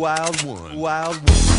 Λαζάρου.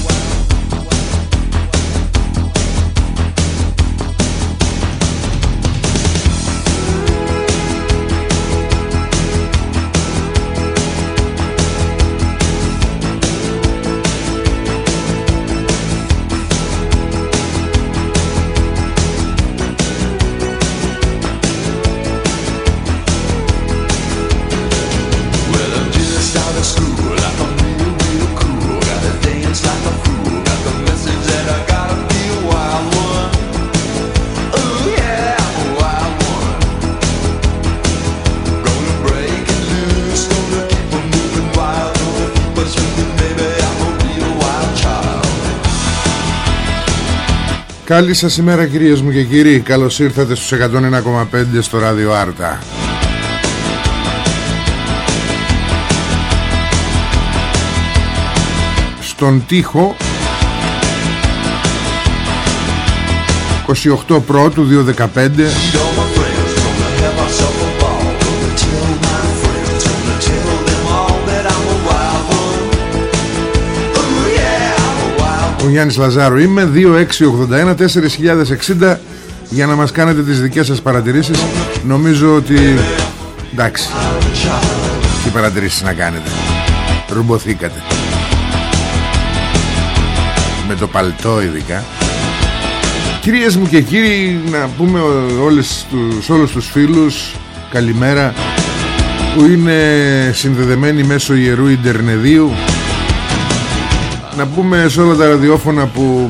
Καλή σας ημέρα κυρίες μου και κύριοι. Καλώς ήρθατε στους 101,5 στο ράδιο Άρτα. Στον τοίχο 28 πρώτου 215 Γιάννης Λαζάρου είμαι. 2681 4060 για να μας κάνετε τις δικές σας παρατηρήσεις νομίζω ότι εντάξει τι παρατηρήσεις να κάνετε. Ρουμπωθήκατε. Με το παλτό ειδικά. Κυρίες μου και κύριοι να πούμε όλες τους, όλους τους φίλους καλημέρα που είναι συνδεδεμένοι μέσω ιερού Ιντερνεδίου να πούμε σε όλα τα ραδιόφωνα που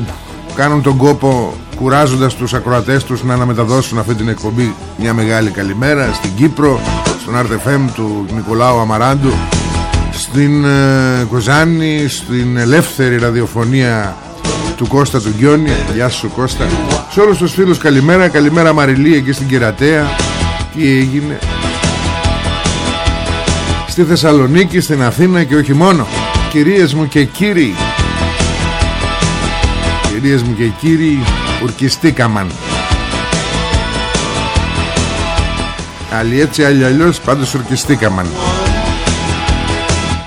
κάνουν τον κόπο κουράζοντας τους ακροατές τους να αναμεταδώσουν αυτή την εκπομπή. Μια μεγάλη καλημέρα στην Κύπρο, στον RTFM του Νικολάου Αμαράντου στην ε, Κοζάνη, στην ελεύθερη ραδιοφωνία του Κώστα του Γκιόνι Γεια σου Κώστα. Σε όλους τους φίλους καλημέρα. Καλημέρα Μαριλή εκεί στην Κερατέα. Τι έγινε; Στη Θεσσαλονίκη, στην Αθήνα και όχι μόνο. Κυρίες μου και κύριοι Κυρίες μου και κύριοι Ουρκιστήκαμαν. Άλλοι έτσι άλλοι αλλιώς Πάντως ουρκιστήκαμαν.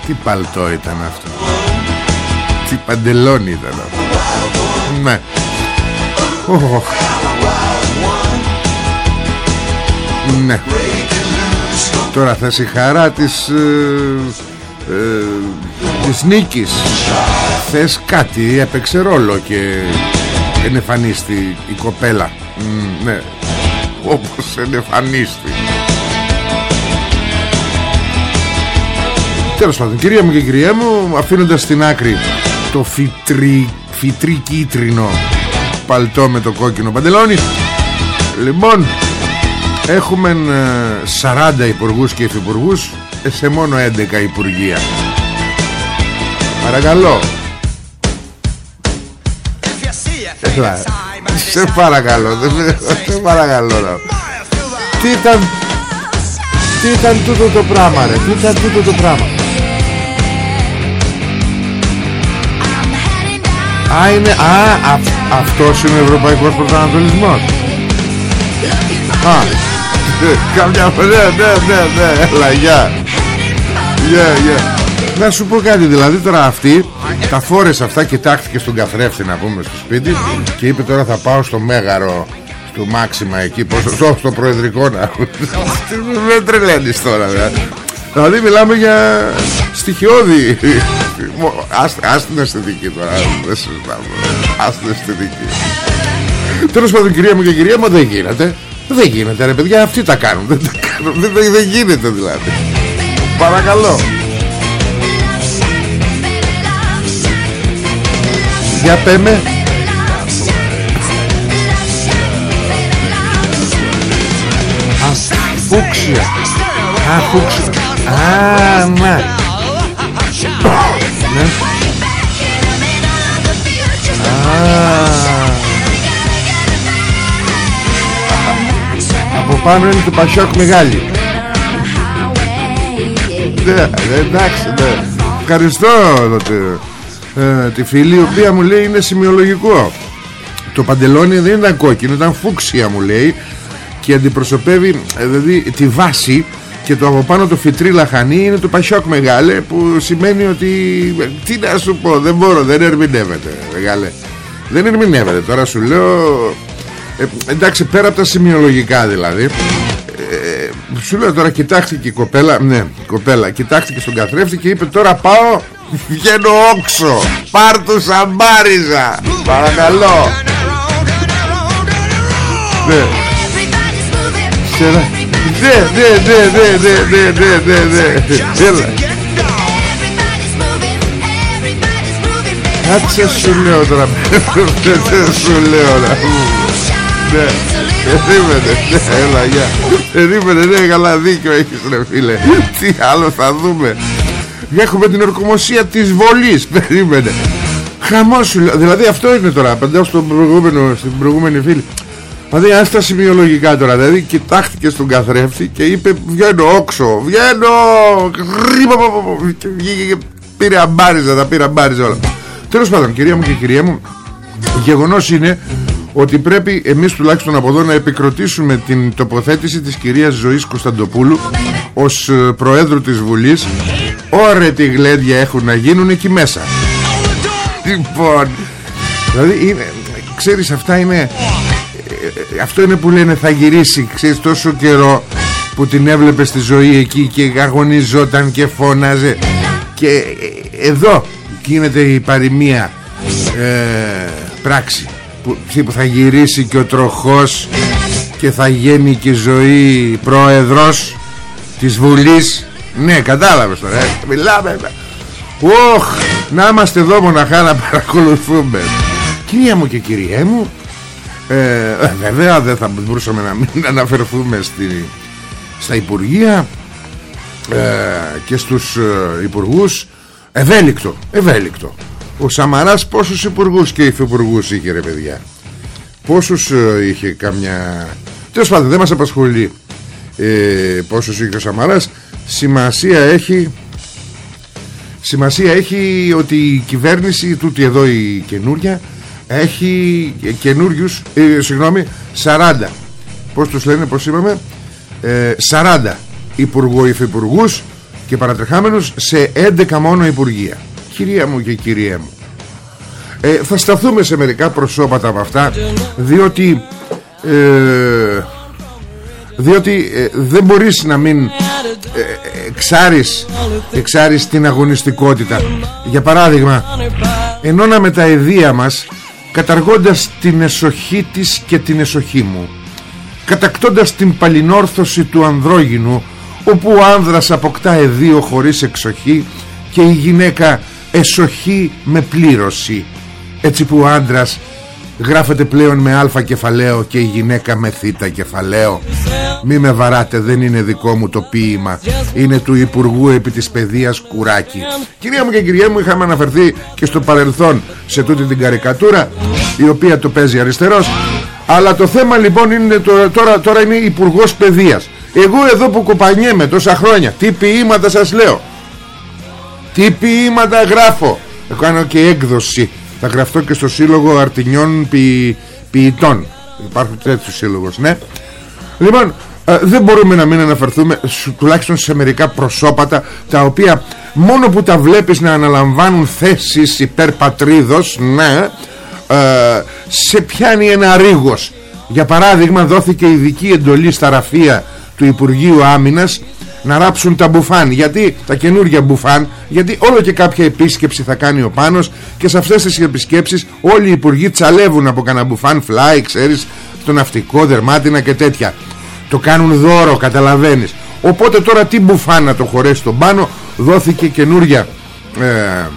Τι παλτό ήταν αυτό. Τι παντελόνι ήταν αυτό. Ναι. Oh. Ναι. Τώρα θα συγχαρά της ε, ε, της νίκης. Θες κάτι έπαιξε ρόλο και ενεφανίστη η κοπέλα. Mm, Ναι. Όπως ενεφανίστη. Τέλος πάντων κυρία μου και κυρία μου Αφήνοντας στην άκρη Το φυτρί, φυτρί κίτρινο Παλτό με το κόκκινο παντελόνι Λοιπόν Έχουμε 40 ε, υπουργούς και υφυπουργούς σε μόνο 11 υπουργεία Παρακαλώ. Έλα Σε παρακαλώ Σε παρακαλώ Τι ήταν Τι ήταν τούτο το πράγμα ρε Τι ήταν τούτο το πράγμα. Α είναι Α α αυτός είναι ο Ευρωπαϊκός Πρωτοανατολισμός Α. Καμιά φορά ναι ναι ναι Έλα γεια. Yeah, yeah. Να σου πω κάτι δηλαδή τώρα αυτή Τα φόρεσε αυτά Κοιτάχτηκε στον καθρέφτη να πούμε στο σπίτι Και είπε τώρα θα πάω στο Μέγαρο Στο Μάξιμα εκεί Πώς στο, στο Προεδρικό να Δεν τρελαίνεις τώρα δηλαδή. δηλαδή μιλάμε για Στοιχειώδη Ας την αισθητική τώρα Δεν συζητάμε. Ας την αισθητική. Τέλος πάντων κυρία μου και κυρία μου δεν γίνεται. Δεν γίνεται ρε παιδιά Αυτοί τα κάνουν Δεν, τα κάνουν, δεν, δεν γίνεται δηλαδή. Παρακαλώ Για πέμε. Αφούξια. Αφούξια. Α, ναι. Ναι. Από πάνω είναι το Πασιόκ μεγάλη Ναι, εντάξει, ναι. Ευχαριστώ ε, τη φίλη η οποία μου λέει είναι σημειολογικό. Το παντελόνι δεν ήταν κόκκινο, ήταν φούξια μου λέει Και αντιπροσωπεύει ε, δηλαδή τη βάση και το από πάνω το φυτρί λαχανί είναι το πασιόκ μεγάλε που σημαίνει ότι τι να σου πω δεν μπορώ δεν ερμηνεύεται μεγάλε. Δεν ερμηνεύεται. Τώρα σου λέω ε, εντάξει πέρα από τα σημειολογικά δηλαδή ε, σου λέω τώρα κοιτάχτηκε η κοπέλα ναι η κοπέλα κοιτάχτηκε στον καθρέφτη και είπε τώρα πάω Βγαίνω όξο. Πάρ' του σαμπάριζα. Παρακαλώ. Ναι. ναι. Ναι ναι ναι ναι ναι ναι ναι ναι Έλα. Κάτσε σου λέω τώρα. Δεν σου λέω τώρα. Ναι. Περίμενε, ναι, έλα, γεια. Περίμενε, ναι, καλά δίκιο έχεις ρε φίλε. Τι άλλο θα δούμε. Έχουμε την ορκομοσία της βολής Περίμενε. Χαμός σου λέω Δηλαδή αυτό είναι τώρα Απαντάω στον προηγούμενο Στην προηγούμενη φίλη. Δηλαδή ας τα σημειολογικά τώρα Δηλαδή κοιτάχτηκε στον καθρέφτη Και είπε βγαίνω όξο Βγαίνω Και πήρε αμπάριζα Τα πήρε αμπάριζα όλα Τέλος πάντων κυρία μου και κυρία μου Γεγονός είναι ότι πρέπει εμείς τουλάχιστον από εδώ να επικροτήσουμε την τοποθέτηση της κυρίας Ζωής Κωνσταντοπούλου ως ε, Προέδρου της Βουλής Ωρε τη γλέντια έχουν να γίνουν εκεί μέσα. Λοιπόν Δηλαδή είναι, ξέρεις αυτά είναι αυτό είναι που λένε θα γυρίσει ξέρεις τόσο καιρό που την έβλεπες στη ζωή εκεί και αγωνιζόταν και φώναζε. Και ε, εδώ γίνεται η παροιμία ε, πράξη που, που θα γυρίσει και ο τροχός και θα γίνει και η ζωή πρόεδρος της Βουλής ναι κατάλαβες τώρα ε. μιλάμε Ωχ, να είμαστε εδώ μοναχά να παρακολουθούμε. Κυρία μου και κυρία μου ε, βέβαια δεν θα μπορούσαμε να μην αναφερθούμε στη, στα Υπουργεία ε, και στους ε, Υπουργούς. Ευέλικτο, ευέλικτο. Ο Σαμαράς πόσους υπουργούς και υφυπουργούς είχε ρε παιδιά; Πόσους ε, είχε καμιά τέλος πάντων δεν μας απασχολεί ε, πόσους είχε ο Σαμαράς σημασία έχει σημασία έχει ότι η κυβέρνηση τούτη εδώ η καινούρια έχει καινούριους, ε, συγγνώμη, 40. Πώς τους λένε, πώς είπαμε, ε, 40 υπουργό υφυπουργούς και παρατρεχάμενους σε 11 μόνο υπουργεία. Κυρία μου και κυρία μου. Ε, θα σταθούμε σε μερικά προσώπατα από αυτά διότι ε, διότι ε, δεν μπορείς να μην ε, εξάρεις, εξάρεις την αγωνιστικότητα. Για παράδειγμα ενώνα τα εδία μας καταργώντας την εσοχή της και την εσοχή μου κατακτώντας την παλινόρθωση του ανδρόγυνου όπου ο άνδρας αποκτά εδίο χωρίς εξοχή και η γυναίκα εσοχή με πλήρωση. Έτσι που ο άντρας γράφεται πλέον με αλφα κεφαλαίο και η γυναίκα με θήτα κεφαλαίο μη με βαράτε δεν είναι δικό μου το ποίημα. Είναι του Υπουργού επί της παιδείας Κουράκη. Κυρία μου και κυρία μου είχαμε αναφερθεί και στο παρελθόν σε τούτη την καρικατούρα η οποία το παίζει αριστερός. Αλλά το θέμα λοιπόν είναι τώρα, τώρα, τώρα είναι Υπουργός Παιδείας. Εγώ εδώ που κοπανιέμαι τόσα χρόνια τι ποίηματα σας λέω; Τι ποίηματα γράφω; Κάνω και έκδοση. Θα γραφτώ και στο σύλλογο αρτινιών ποι, ποιητών. Υπάρχουν τέτοιους σύλλογος ναι λοιπόν ε, δεν μπορούμε να μην αναφερθούμε τουλάχιστον σε μερικά προσώπατα τα οποία μόνο που τα βλέπεις να αναλαμβάνουν θέσεις υπέρ πατρίδος ναι ε, σε πιάνει ένα ρίγος. Για παράδειγμα δόθηκε ειδική εντολή στα ραφεία του Υπουργείου Άμυνας να ράψουν τα μπουφάν. Γιατί; Τα καινούργια μπουφάν. Γιατί όλο και κάποια επίσκεψη θα κάνει ο Πάνος και σε αυτές τις επισκέψεις όλοι οι υπουργοί τσαλεύουν από κανένα μπουφάν. Φλάι ξέρεις στο ναυτικό δερμάτινα και τέτοια. Το κάνουν δώρο καταλαβαίνεις. Οπότε τώρα τι μπουφάν να το χωρέσει τον Πάνο δόθηκε καινούρια ε,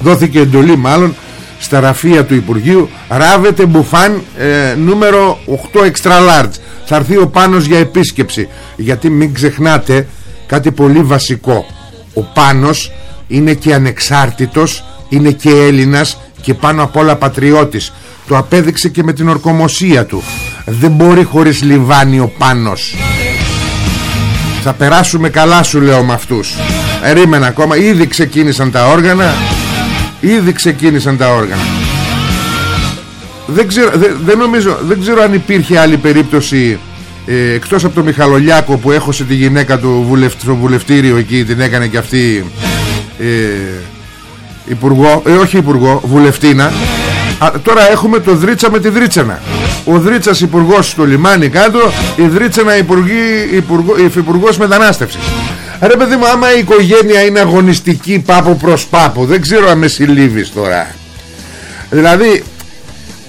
δόθηκε εντολή μάλλον στα ραφεία του Υπουργείου ράβεται μπουφάν ε, νούμερο 8 extra large. Θα έρθει ο Πάνος για επίσκεψη. Γιατί μην ξεχνάτε κάτι πολύ βασικό. Ο Πάνος είναι και ανεξάρτητος είναι και Έλληνας και πάνω απ' όλα πατριώτης. Το απέδειξε και με την ορκομοσία του. Δεν μπορεί χωρίς λιβάνι ο Πάνος. Θα περάσουμε καλά σου λέω με αυτούς. Ερήμενα ακόμα. Ήδη ξεκίνησαν τα όργανα. Ήδη ξεκίνησαν τα όργανα. Δεν ξέρω, δεν, νομίζω, δεν ξέρω αν υπήρχε άλλη περίπτωση ε, εκτός από το Μιχαλολιάκο που έχωσε τη γυναίκα του βουλευ, στο βουλευτήριο εκεί την έκανε και αυτή ε, υπουργό, ε, όχι υπουργό, βουλευτήνα. Α, τώρα έχουμε το Δρίτσα με τη Δρίτσανα ο Δρίτσας υπουργός στο λιμάνι κάτω η Δρίτσανα υπουργό, υφυπουργός μετανάστευσης. Ρε παιδί μου άμα η οικογένεια είναι αγωνιστική πάπο προς πάπο Δεν ξέρω αν με συλλήβεις τώρα. Δηλαδή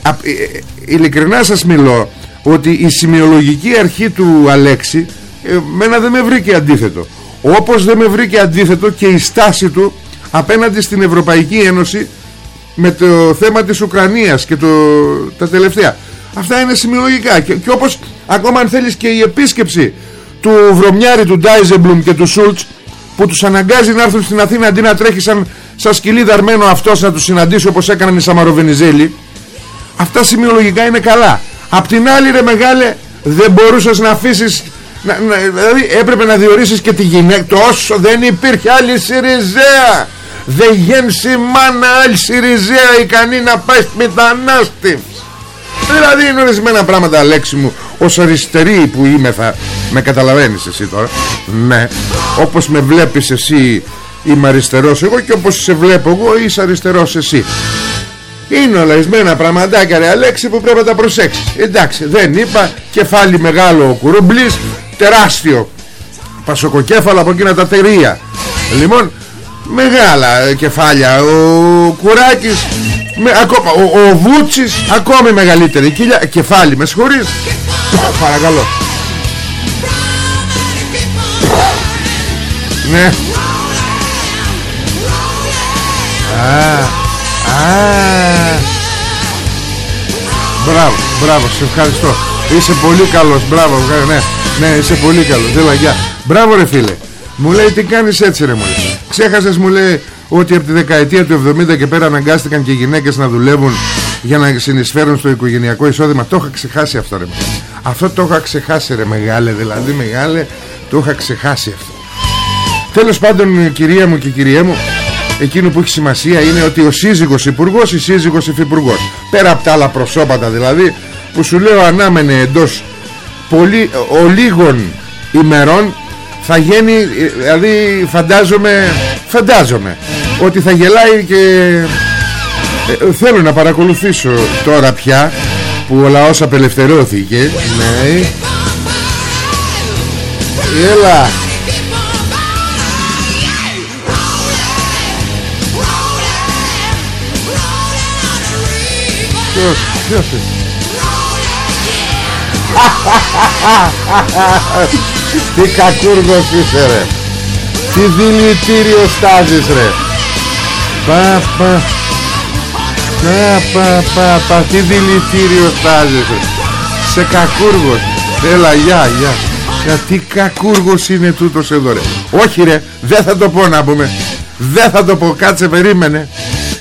ε, ε, Ειλικρινά σας μιλώ Ότι η σημειολογική αρχή του Αλέξη ε, Μένα δεν με βρήκε αντίθετο. Όπως δεν με βρήκε αντίθετο Και η στάση του Απέναντι στην Ευρωπαϊκή Ένωση Με το θέμα της Ουκρανίας Και το, τα τελευταία. Αυτά είναι σημειολογικά. Και, και όπως ακόμα αν θέλεις και η επίσκεψη του Βρωμιάρη, του Ντάιζεμπλουμ και του Σούλτς που τους αναγκάζει να έρθουν στην Αθήνα αντί να τρέχει σαν, σαν σκυλί δαρμένο αυτός να τους συναντήσει όπως έκαναν οι Σαμαροβενιζέλοι αυτά σημειολογικά είναι καλά. Απ' την άλλη ρε μεγάλε δεν μπορούσες να αφήσεις να, να, δηλαδή έπρεπε να διορίσεις και τη γυναίκα τόσο δεν υπήρχε άλλη Σιριζέα δεν γέννησε μάνα άλλη Σιριζέα ικανή να πάει μετανάστευση Δηλαδή είναι ορισμένα πράγματα λέξη μου Ως αριστερή που είμαι θα Με καταλαβαίνεις εσύ τώρα. Ναι Όπως με βλέπεις εσύ Είμαι αριστερός εγώ και όπως σε βλέπω εγώ Είσαι αριστερός εσύ. Είναι ολαϊσμένα πραγματάκια ρε Αλέξη που πρέπει να τα προσέξεις. Εντάξει δεν είπα κεφάλι μεγάλο ο κουρουμπλής Τεράστιο Πασοκοκέφαλο από εκείνα τα τερία Λοιπόν μεγάλα κεφάλια. Ο Κουράκης με, ακόμα, ο, ο Βούτσης ακόμη μεγαλύτερη. Κιλιά, κεφάλι με συγχωρείς. Παρακαλώ. Ναι. Α, α. μπράβο μπράβο σε ευχαριστώ. Είσαι πολύ καλός. Μπράβο ναι, ναι είσαι πολύ καλός. Έλα, γεια. μπράβο ρε φίλε μου λέει τι κάνεις έτσι ρε μου Ξέχασες μου λέει ότι από τη δεκαετία του 70 και πέρα αναγκάστηκαν και οι γυναίκες να δουλεύουν για να συνεισφέρουν στο οικογενειακό εισόδημα. Το είχα ξεχάσει αυτό ρε. Αυτό το είχα ξεχάσει ρε μεγάλε, δηλαδή μεγάλε, το είχα ξεχάσει αυτό. Τέλος πάντων κυρία μου και κυρία μου, εκείνο που έχει σημασία είναι ότι ο σύζυγος υπουργός, η σύζυγος υφυπουργός. Πέρα από τα άλλα προσώπατα δηλαδή, που σου λέω ανάμενε εντός πολύ, ο λίγων ημερών θα γίνει δηλαδή φαντάζομαι φαντάζομαι ότι θα γελάει και ε, θέλω να παρακολουθήσω τώρα πια που ο λαός απελευθερώθηκε. Ναι. Έλα. Ποιος, ποιος Τι κακούργος είσαι ρε. Τι δηλητήριο στάζεις ρε. Πα πα. Πα πα πα πα. Τι δηλητήριο στάζεις ρε. Σε κακούργος. Έλα γεια γεια. Για τι κακούργος είναι τούτος εδώ ρε. Όχι ρε. Δεν θα το πω να πούμε. Δεν θα το πω. Κάτσε περίμενε.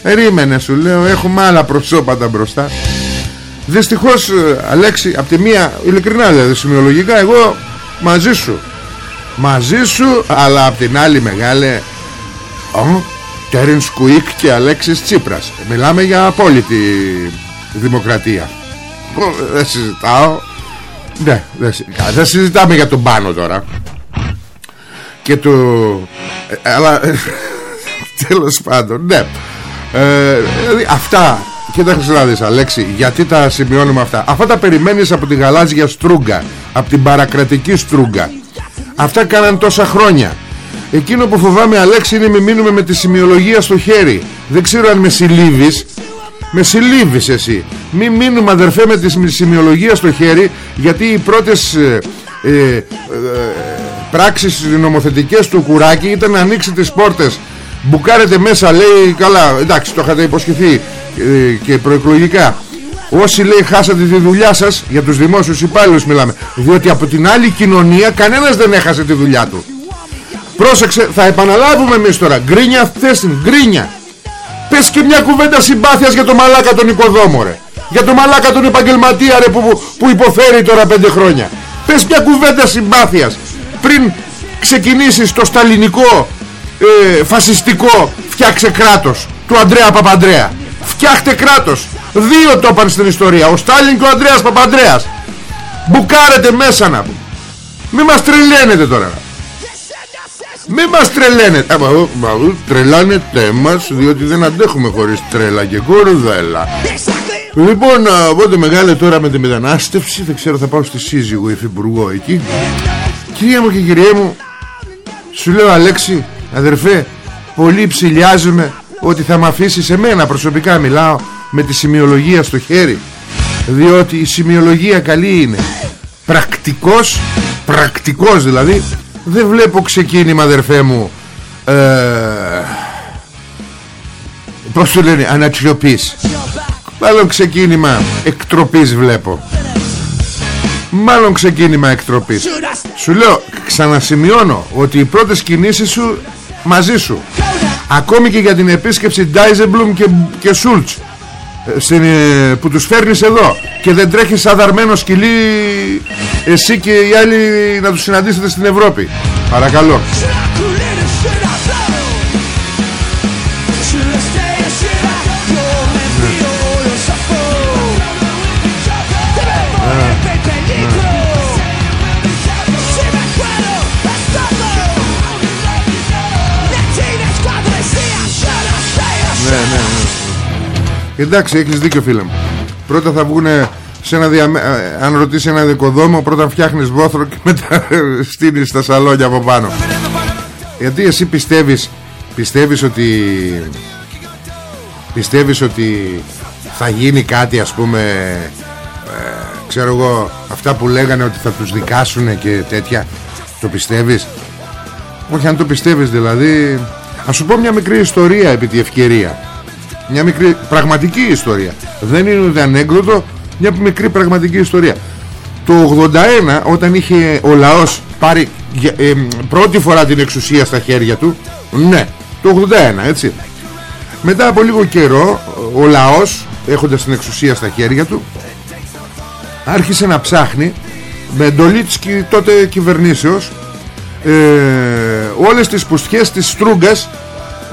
Περίμενε σου λέω. Έχουμε άλλα προσώπατα μπροστά. Δυστυχώς ε, Αλέξη από τη μία ειλικρινά δηλαδή σημειολογικά εγώ μαζί σου. Μαζί σου αλλά απ' την άλλη μεγάλε. Ο, Τέρινς Κουίκ και Αλέξης Τσίπρας. Μιλάμε για απόλυτη δημοκρατία. Δεν συζητάω. Ναι, δεν, συζητάμε για τον πάνω τώρα. Και το ε, αλλά τέλος πάντων ναι. Ε, δηλαδή αυτά Κοίταξε να δεις Αλέξη Γιατί τα σημειώνουμε αυτά. Αυτά τα περιμένεις από τη γαλάζια στρούγκα Από την παρακρατική στρούγκα Αυτά κάναν τόσα χρόνια. Εκείνο που φοβάμαι Αλέξη είναι με μείνουμε με τη σημειολογία στο χέρι. Δεν ξέρω αν με συλλήβεις Με συλλήβεις εσύ. Μην μείνουμε αδερφέ με τη σημειολογία στο χέρι Γιατί οι πρώτες ε, ε, ε, πράξεις νομοθετικές του Κουράκη Ήταν να ανοίξει τις πόρτες Μπουκάρετε μέσα λέει Καλά εντάξει το είχατε υποσχεθεί ε, Και προεκλογικά. Όσοι λέει χάσατε τη δουλειά σας Για τους δημόσιους υπάλληλους μιλάμε Διότι από την άλλη κοινωνία Κανένας δεν έχασε τη δουλειά του. Πρόσεξε θα επαναλάβουμε εμείς τώρα. Γκρίνια θες γκρίνια. Πες και μια κουβέντα συμπάθειας για το μαλάκα τον οικοδόμο ρε. Για το μαλάκα τον επαγγελματία ρε που, που υποφέρει τώρα πέντε χρόνια. Πες μια κουβέντα συμπάθειας. Πριν ξεκινήσεις το σταλινικό ε, Φασιστικό Φτιάξε κράτος Του Αντρέα Παπαντρέα Φτιάχτε κράτος. Δύο το είπαν στην ιστορία Ο Στάλιν και ο Ανδρέας Παπαντρέας Μπουκάρετε μέσα να πούμε. Μη μας τρελαίνετε τώρα. Μη μας τρελαίνετε. Μα, μα τρελάνετε μας Διότι δεν αντέχουμε χωρίς τρέλα και κορδέλα Λοιπόν οπότε μεγάλε τώρα με τη μετανάστευση. Δεν ξέρω θα πάω στη σύζυγο υφυπουργό εκεί. Κυρία μου και κυρία μου Σου λέω Αλέξη Αδερφέ Πολύ ψηλιάζουμε ότι θα με αφήσει σε μένα προσωπικά μιλάω με τη σημειολογία στο χέρι. Διότι η σημειολογία καλή είναι. Πρακτικός πρακτικός δηλαδή δεν βλέπω ξεκίνημα αδερφέ μου. Ε, πως το λένε ανατριοπής. Μάλλον ξεκίνημα εκτροπής βλέπω. Μάλλον ξεκίνημα εκτροπής. Σου λέω ξανασημειώνω ότι οι πρώτες κινήσεις σου μαζί σου. Ακόμη και για την επίσκεψη Ντάιζεμπλουμ και, και Σούλτς ε, που τους φέρνεις εδώ και δεν τρέχεις σαν δαρμένο σκυλί εσύ και οι άλλοι να τους συναντήσετε στην Ευρώπη. Παρακαλώ Εντάξει έχεις δίκιο φίλε μου. Πρώτα θα βγουνε σε ένα διαμε... Ε, αν ρωτήσει ένα δικοδόμο πρώτα φτιάχνεις βόθρο και μετά στείνεις τα σαλόνια από πάνω. Γιατί εσύ πιστεύεις πιστεύεις ότι πιστεύεις ότι θα γίνει κάτι ας πούμε ε, ξέρω εγώ αυτά που λέγανε ότι θα τους δικάσουν και τέτοια. Το πιστεύεις; Όχι αν το πιστεύεις δηλαδή. Ας σου πω μια μικρή ιστορία επί τη ευκαιρία μια μικρή πραγματική ιστορία. Δεν είναι ούτε ανέκδοτο μια μικρή πραγματική ιστορία. Το 81 όταν είχε ο λαός πάρει ε, πρώτη φορά την εξουσία στα χέρια του ναι το 81 έτσι. Μετά από λίγο καιρό ο λαός έχοντας την εξουσία στα χέρια του άρχισε να ψάχνει με εντολή της τότε κυβερνήσεως ε, όλες τις πουστιές της Στρούγκας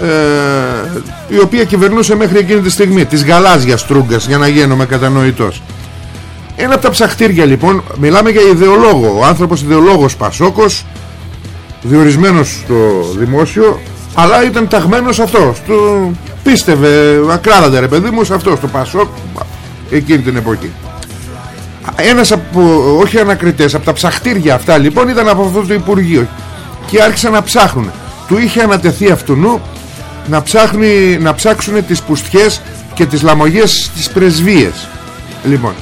ε, η οποία κυβερνούσε μέχρι εκείνη τη στιγμή της γαλάζιας τρούγκας για να γίνομαι κατανοητός. Ένα από τα ψαχτήρια λοιπόν μιλάμε για ιδεολόγο. Ο άνθρωπος ιδεολόγος Πασόκος διορισμένος στο δημόσιο αλλά ήταν ταγμένος αυτό στο, πίστευε ακράδαντα ρε παιδί μου σε αυτό στο Πασόκ εκείνη την εποχή. Ένας από όχι ανακριτές από τα ψαχτήρια αυτά λοιπόν ήταν από αυτό το Υπουργείο και άρχισαν να ψάχνουν. Του είχε ανατεθεί αυτού να, ψάχνει, να ψάξουν τις πουστιές και τις λαμογές της πρεσβείες. Λοιπόν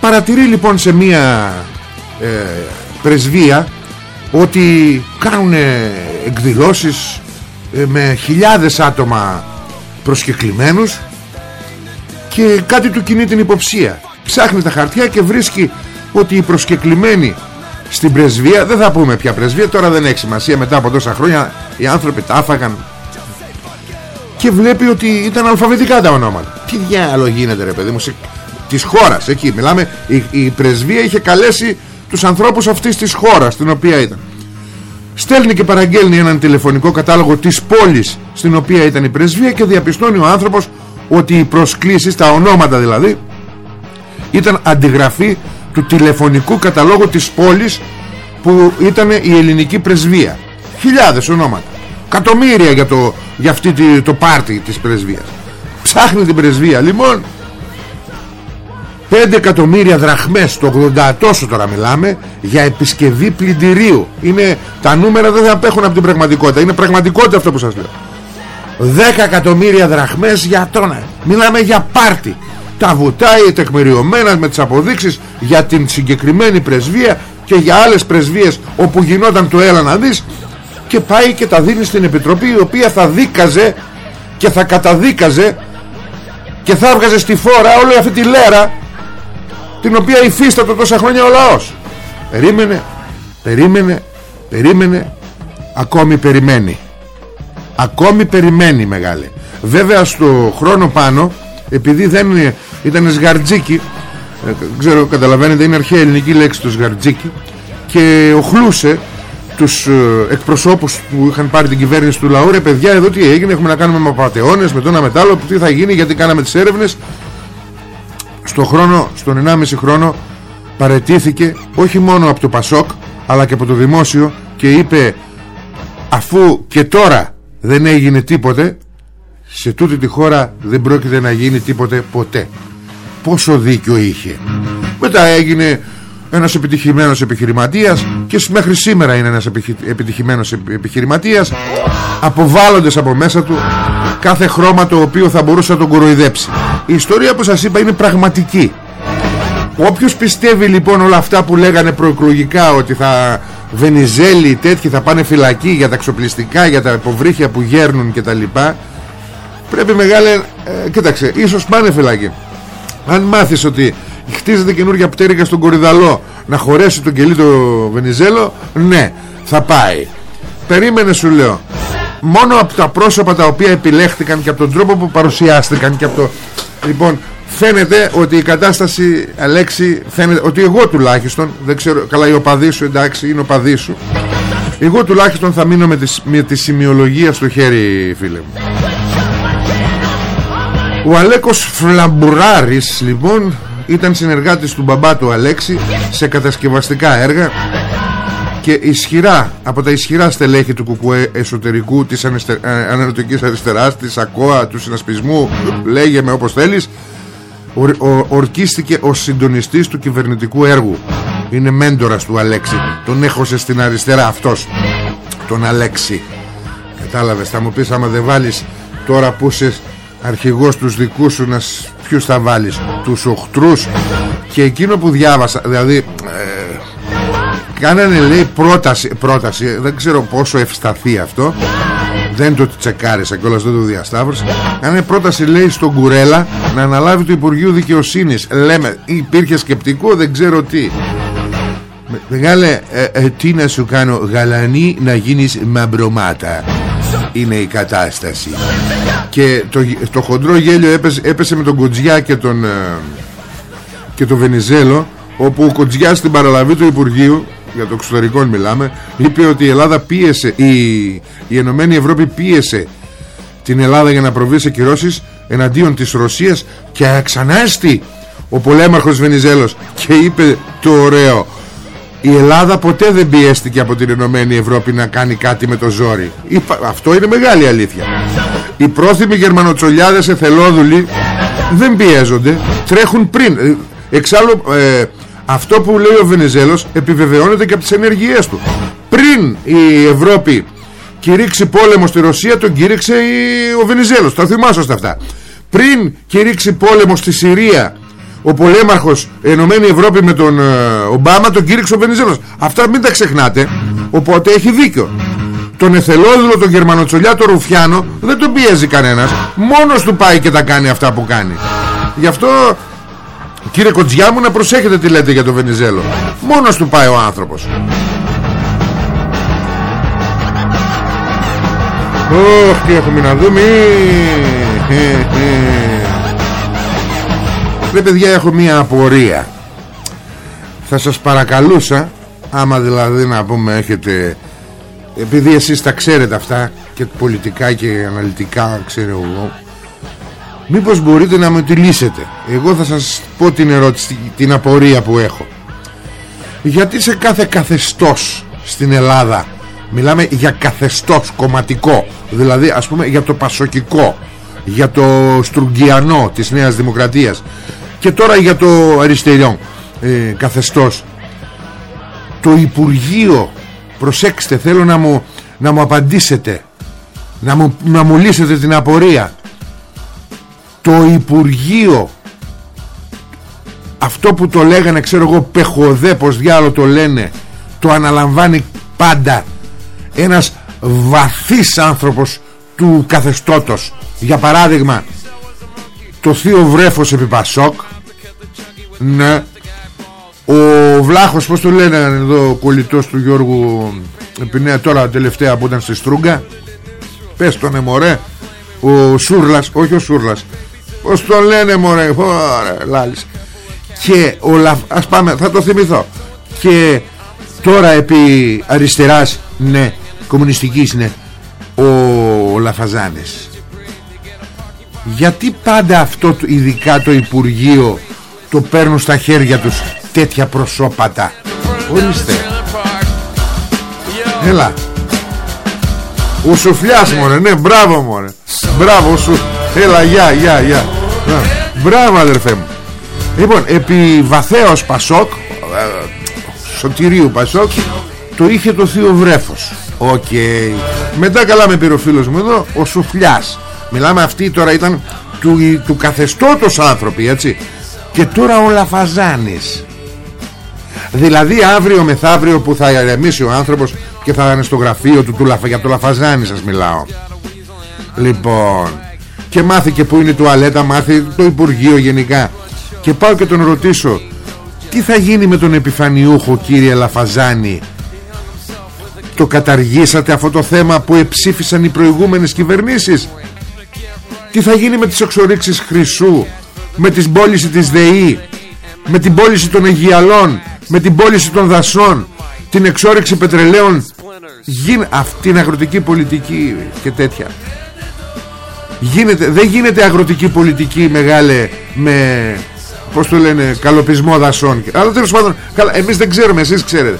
παρατηρεί λοιπόν σε μία ε, πρεσβεία ότι κάνουν εκδηλώσεις ε, με χιλιάδες άτομα προσκεκλημένους και κάτι του κινεί την υποψία. Ψάχνει τα χαρτιά και βρίσκει ότι οι προσκεκλημένοι στην πρεσβεία δεν θα πούμε πια πρεσβεία τώρα δεν έχει σημασία μετά από τόσα χρόνια οι άνθρωποι τα άφαγαν και βλέπει ότι ήταν αλφαβητικά τα ονόματα. Τι διάλογο γίνεται ρε παιδί μου σε... Της χώρας εκεί. Μιλάμε η, η πρεσβεία είχε καλέσει τους ανθρώπους αυτής της χώρας στην οποία ήταν. Στέλνει και παραγγέλνει έναν τηλεφωνικό κατάλογο της πόλης στην οποία ήταν η πρεσβεία και διαπιστώνει ο άνθρωπος ότι οι προσκλήσεις, τα ονόματα δηλαδή ήταν αντιγραφή του τηλεφωνικού καταλόγου της πόλης που ήταν η ελληνική πρεσβεία. Χιλιάδες ονόματα Κατομμύρια για, το, για αυτή το πάρτι της πρεσβείας. Ψάχνει την πρεσβεία λοιπόν. 5 εκατομμύρια δραχμές το 80 τόσο τώρα μιλάμε για επισκευή πλυντηρίου. Είναι, τα νούμερα δεν θα απέχουν από την πραγματικότητα. Είναι πραγματικότητα αυτό που σας λέω. 10 εκατομμύρια δραχμές για τρώνα μιλάμε για πάρτι. Τα βουτάει τεκμηριωμένα με τις αποδείξεις για την συγκεκριμένη πρεσβεία και για άλλες πρεσβείες όπου γινόταν το έλα να δεις και πάει και τα δίνει στην Επιτροπή η οποία θα δίκαζε και θα καταδίκαζε και θα έβγαζε στη φόρα όλη αυτή τη λέρα την οποία υφίστατο τόσα χρόνια ο λαός. Περίμενε περίμενε περίμενε ακόμη περιμένει. Ακόμη περιμένει μεγάλη βέβαια στο χρόνο πάνω επειδή δεν ήταν σγαρτζίκι ε, ξέρω καταλαβαίνετε είναι αρχαία ελληνική λέξη το σγαρτζίκι και οχλούσε τους ε, εκπροσώπους που είχαν πάρει την κυβέρνηση του λαού ρε παιδιά εδώ τι έγινε έχουμε να κάνουμε με πατεώνες με το ένα μετάλλο τι θα γίνει γιατί κάναμε τις έρευνες στο χρόνο, στον 1,5 χρόνο παρετήθηκε όχι μόνο από το Πασόκ αλλά και από το Δημόσιο και είπε αφού και τώρα δεν έγινε τίποτε σε τούτη τη χώρα δεν πρόκειται να γίνει τίποτε ποτέ πόσο δίκιο είχε. Μετά έγινε ένας επιτυχημένος επιχειρηματίας και μέχρι σήμερα είναι ένας επιτυχημένος επιχειρηματίας αποβάλλοντες από μέσα του κάθε χρώμα το οποίο θα μπορούσε να τον κοροϊδέψει. Η ιστορία που σας είπα είναι πραγματική. Όποιος πιστεύει λοιπόν όλα αυτά που λέγανε προεκλογικά ότι θα Βενιζέλοι τέτοιοι θα πάνε φυλακή για τα εξοπλιστικά για τα υποβρύχια που γέρνουν και τα λοιπά πρέπει μεγάλε ε, κοίταξε ίσως πάνε φυλακή. Αν μάθεις ότι χτίζεται καινούργια πτέρυγα στον Κορυδαλό να χωρέσει τον κελί το Βενιζέλο ναι θα πάει. Περίμενε σου λέω. Μόνο από τα πρόσωπα τα οποία επιλέχθηκαν και από τον τρόπο που παρουσιάστηκαν και από το λοιπόν φαίνεται ότι η κατάσταση Αλέξη φαίνεται ότι εγώ τουλάχιστον δεν ξέρω καλά η οπαδή σου εντάξει είναι οπαδή σου. Εγώ τουλάχιστον θα μείνω με τη, με τη σημειολογία στο χέρι φίλε μου. Ο Αλέκος Φλαμπουράρης λοιπόν ήταν συνεργάτης του μπαμπά του Αλέξη σε κατασκευαστικά έργα και ισχυρά από τα ισχυρά στελέχη του κουκουέ εσωτερικού της ανεστε, αναρωτικής αριστεράς της ΑΚΟΑ, του συνασπισμού λέγε με όπως θέλεις ορκίστηκε ο συντονιστής του κυβερνητικού έργου. Είναι μέντορας του Αλέξη. Τον έχωσε στην αριστερά αυτός τον Αλέξη. Κατάλαβες θα μου πεις άμα δεν βάλεις τώρα που είσαι αρχηγός τους δικούς σου να ποιους θα βάλεις τους οχτρούς; Και εκείνο που διάβασα δηλαδή ε, κάνανε λέει πρόταση, πρόταση δεν ξέρω πόσο ευσταθεί αυτό δεν το τσεκάρισα κιόλας δεν το διασταύρωσα κάνανε πρόταση λέει στον Κουρέλα να αναλάβει το Υπουργείο Δικαιοσύνης. Λέμε υπήρχε σκεπτικό δεν ξέρω τι. Μεγάλε ε, ε, τι να σου κάνω γαλανή να γίνεις μαμπρομάτα είναι η κατάσταση. Και το, το χοντρό γέλιο έπεσε, έπεσε με τον Κοντζιά και τον ε, και τον Βενιζέλο όπου ο Κοντζιάς στην παραλαβή του Υπουργείου για το εξωτερικό μιλάμε είπε ότι η Ελλάδα πίεσε η, η Ενωμένη Ευρώπη πίεσε την Ελλάδα για να προβεί σε κυρώσεις εναντίον της Ρωσίας και ξανάστη ο πολέμαρχος Βενιζέλος και είπε το ωραίο η Ελλάδα ποτέ δεν πιέστηκε από την Ενωμένη Ευρώπη να κάνει κάτι με το ζόρι. Αυτό είναι μεγάλη αλήθεια. Οι πρόθυμοι γερμανοτσολιάδες εθελόδουλοι δεν πιέζονται τρέχουν πριν. Ε, εξάλλου ε, αυτό που λέει ο Βενιζέλος επιβεβαιώνεται και από τις ενεργειές του. Πριν η Ευρώπη κηρύξει πόλεμο στη Ρωσία τον κήρυξε ο Βενιζέλος. Τα θυμάσαστε αυτά. Πριν κηρύξει πόλεμο στη Συρία ο πολέμαρχος Ενωμένη Ευρώπη με τον ε, Ομπάμα τον κήρυξε ο Βενιζέλος. Αυτά μην τα ξεχνάτε οπότε έχει δίκιο. Τον εθελόδουλο, τον Γερμανοτσολιά, τον Ρουφιάνο δεν τον πιέζει κανένας. Μόνος του πάει και τα κάνει αυτά που κάνει. Γι' αυτό κύριε Κοντζιά μου να προσέχετε τι λέτε για τον Βενιζέλο. Μόνος του πάει ο άνθρωπος. Ωχ, τι έχουμε να δούμε Ρε παιδιά έχω μία απορία. Θα σας παρακαλούσα Άμα δηλαδή να πούμε έχετε Επειδή εσείς τα ξέρετε αυτά Και πολιτικά και αναλυτικά Ξέρω εγώ Μήπως μπορείτε να με τη λύσετε Εγώ θα σας πω την ερώτηση Την απορία που έχω. Γιατί σε κάθε καθεστώς Στην Ελλάδα Μιλάμε για καθεστώς κομματικό Δηλαδή ας πούμε για το πασοκικό Για το στρουγκιανό της Νέας Δημοκρατίας και τώρα για το αριστεριό ε, καθεστώς. Το Υπουργείο προσέξτε θέλω να μου, να μου απαντήσετε να μου, να μου λύσετε την απορία. Το Υπουργείο αυτό που το λέγανε ξέρω εγώ πεχοδέ πως διάλο το λένε το αναλαμβάνει πάντα. Ένας βαθύς άνθρωπος του καθεστώτος. Για παράδειγμα το θείο βρέφος επί Πασόκ ναι. Ο Βλάχος πως το λένε εδώ ο κολλητός του Γιώργου Επινέα τώρα τελευταία που ήταν στη Στρούγκα. Πες τον μωρέ. Ο Σούρλας όχι ο Σούρλας. Πως το λένε μωρέ. Ωραία, λάλης. Και ο Λα... ας πάμε θα το θυμηθώ. Και τώρα επί αριστεράς ναι κομμουνιστικής ναι ο, ο Λαφαζάνης. Γιατί πάντα αυτό ειδικά το Υπουργείο το παίρνουν στα χέρια τους τέτοια προσώπατα. Ορίστε. Έλα. Ο Σοφιάς μωρέ. Ναι μπράβο μωρέ. Μπράβο σου έλα γεια γεια γεια. Μπράβο αδερφέ μου. Λοιπόν επί βαθέως Πασόκ ε, Σωτηρίου Πασόκ το είχε το θείο βρέφος. Okay. Μετά καλά με πήρε ο φίλος μου εδώ Ο Σουφλιάς. Μιλάμε αυτοί τώρα ήταν του, του καθεστώτος άνθρωποι έτσι Και τώρα ο Λαφαζάνης. Δηλαδή αύριο μεθαύριο που θα ηρεμήσει ο άνθρωπος Και θα είναι στο γραφείο του, του για το Λαφαζάνη σας μιλάω. Λοιπόν Και μάθει και που είναι η τουαλέτα Μάθει το Υπουργείο γενικά. Και πάω και τον ρωτήσω Τι θα γίνει με τον επιφανιούχο κύριε Λαφαζάνη; Το καταργήσατε αυτό το θέμα που εψήφισαν οι προηγούμενες κυβερνήσεις; Τι θα γίνει με τις εξορίξεις χρυσού; Με την πώληση της ΔΕΗ Με την πώληση των Αιγιαλών Με την πώληση των δασών Την εξόρυξη πετρελαίων. Γίν... Αυτή είναι αγροτική πολιτική και τέτοια. Γίνεται, Δεν γίνεται αγροτική πολιτική μεγάλε Με Πώς το λένε καλοπισμό δασών. Αλλά τέλος πάντων καλά, Εμείς δεν ξέρουμε εσείς ξέρετε.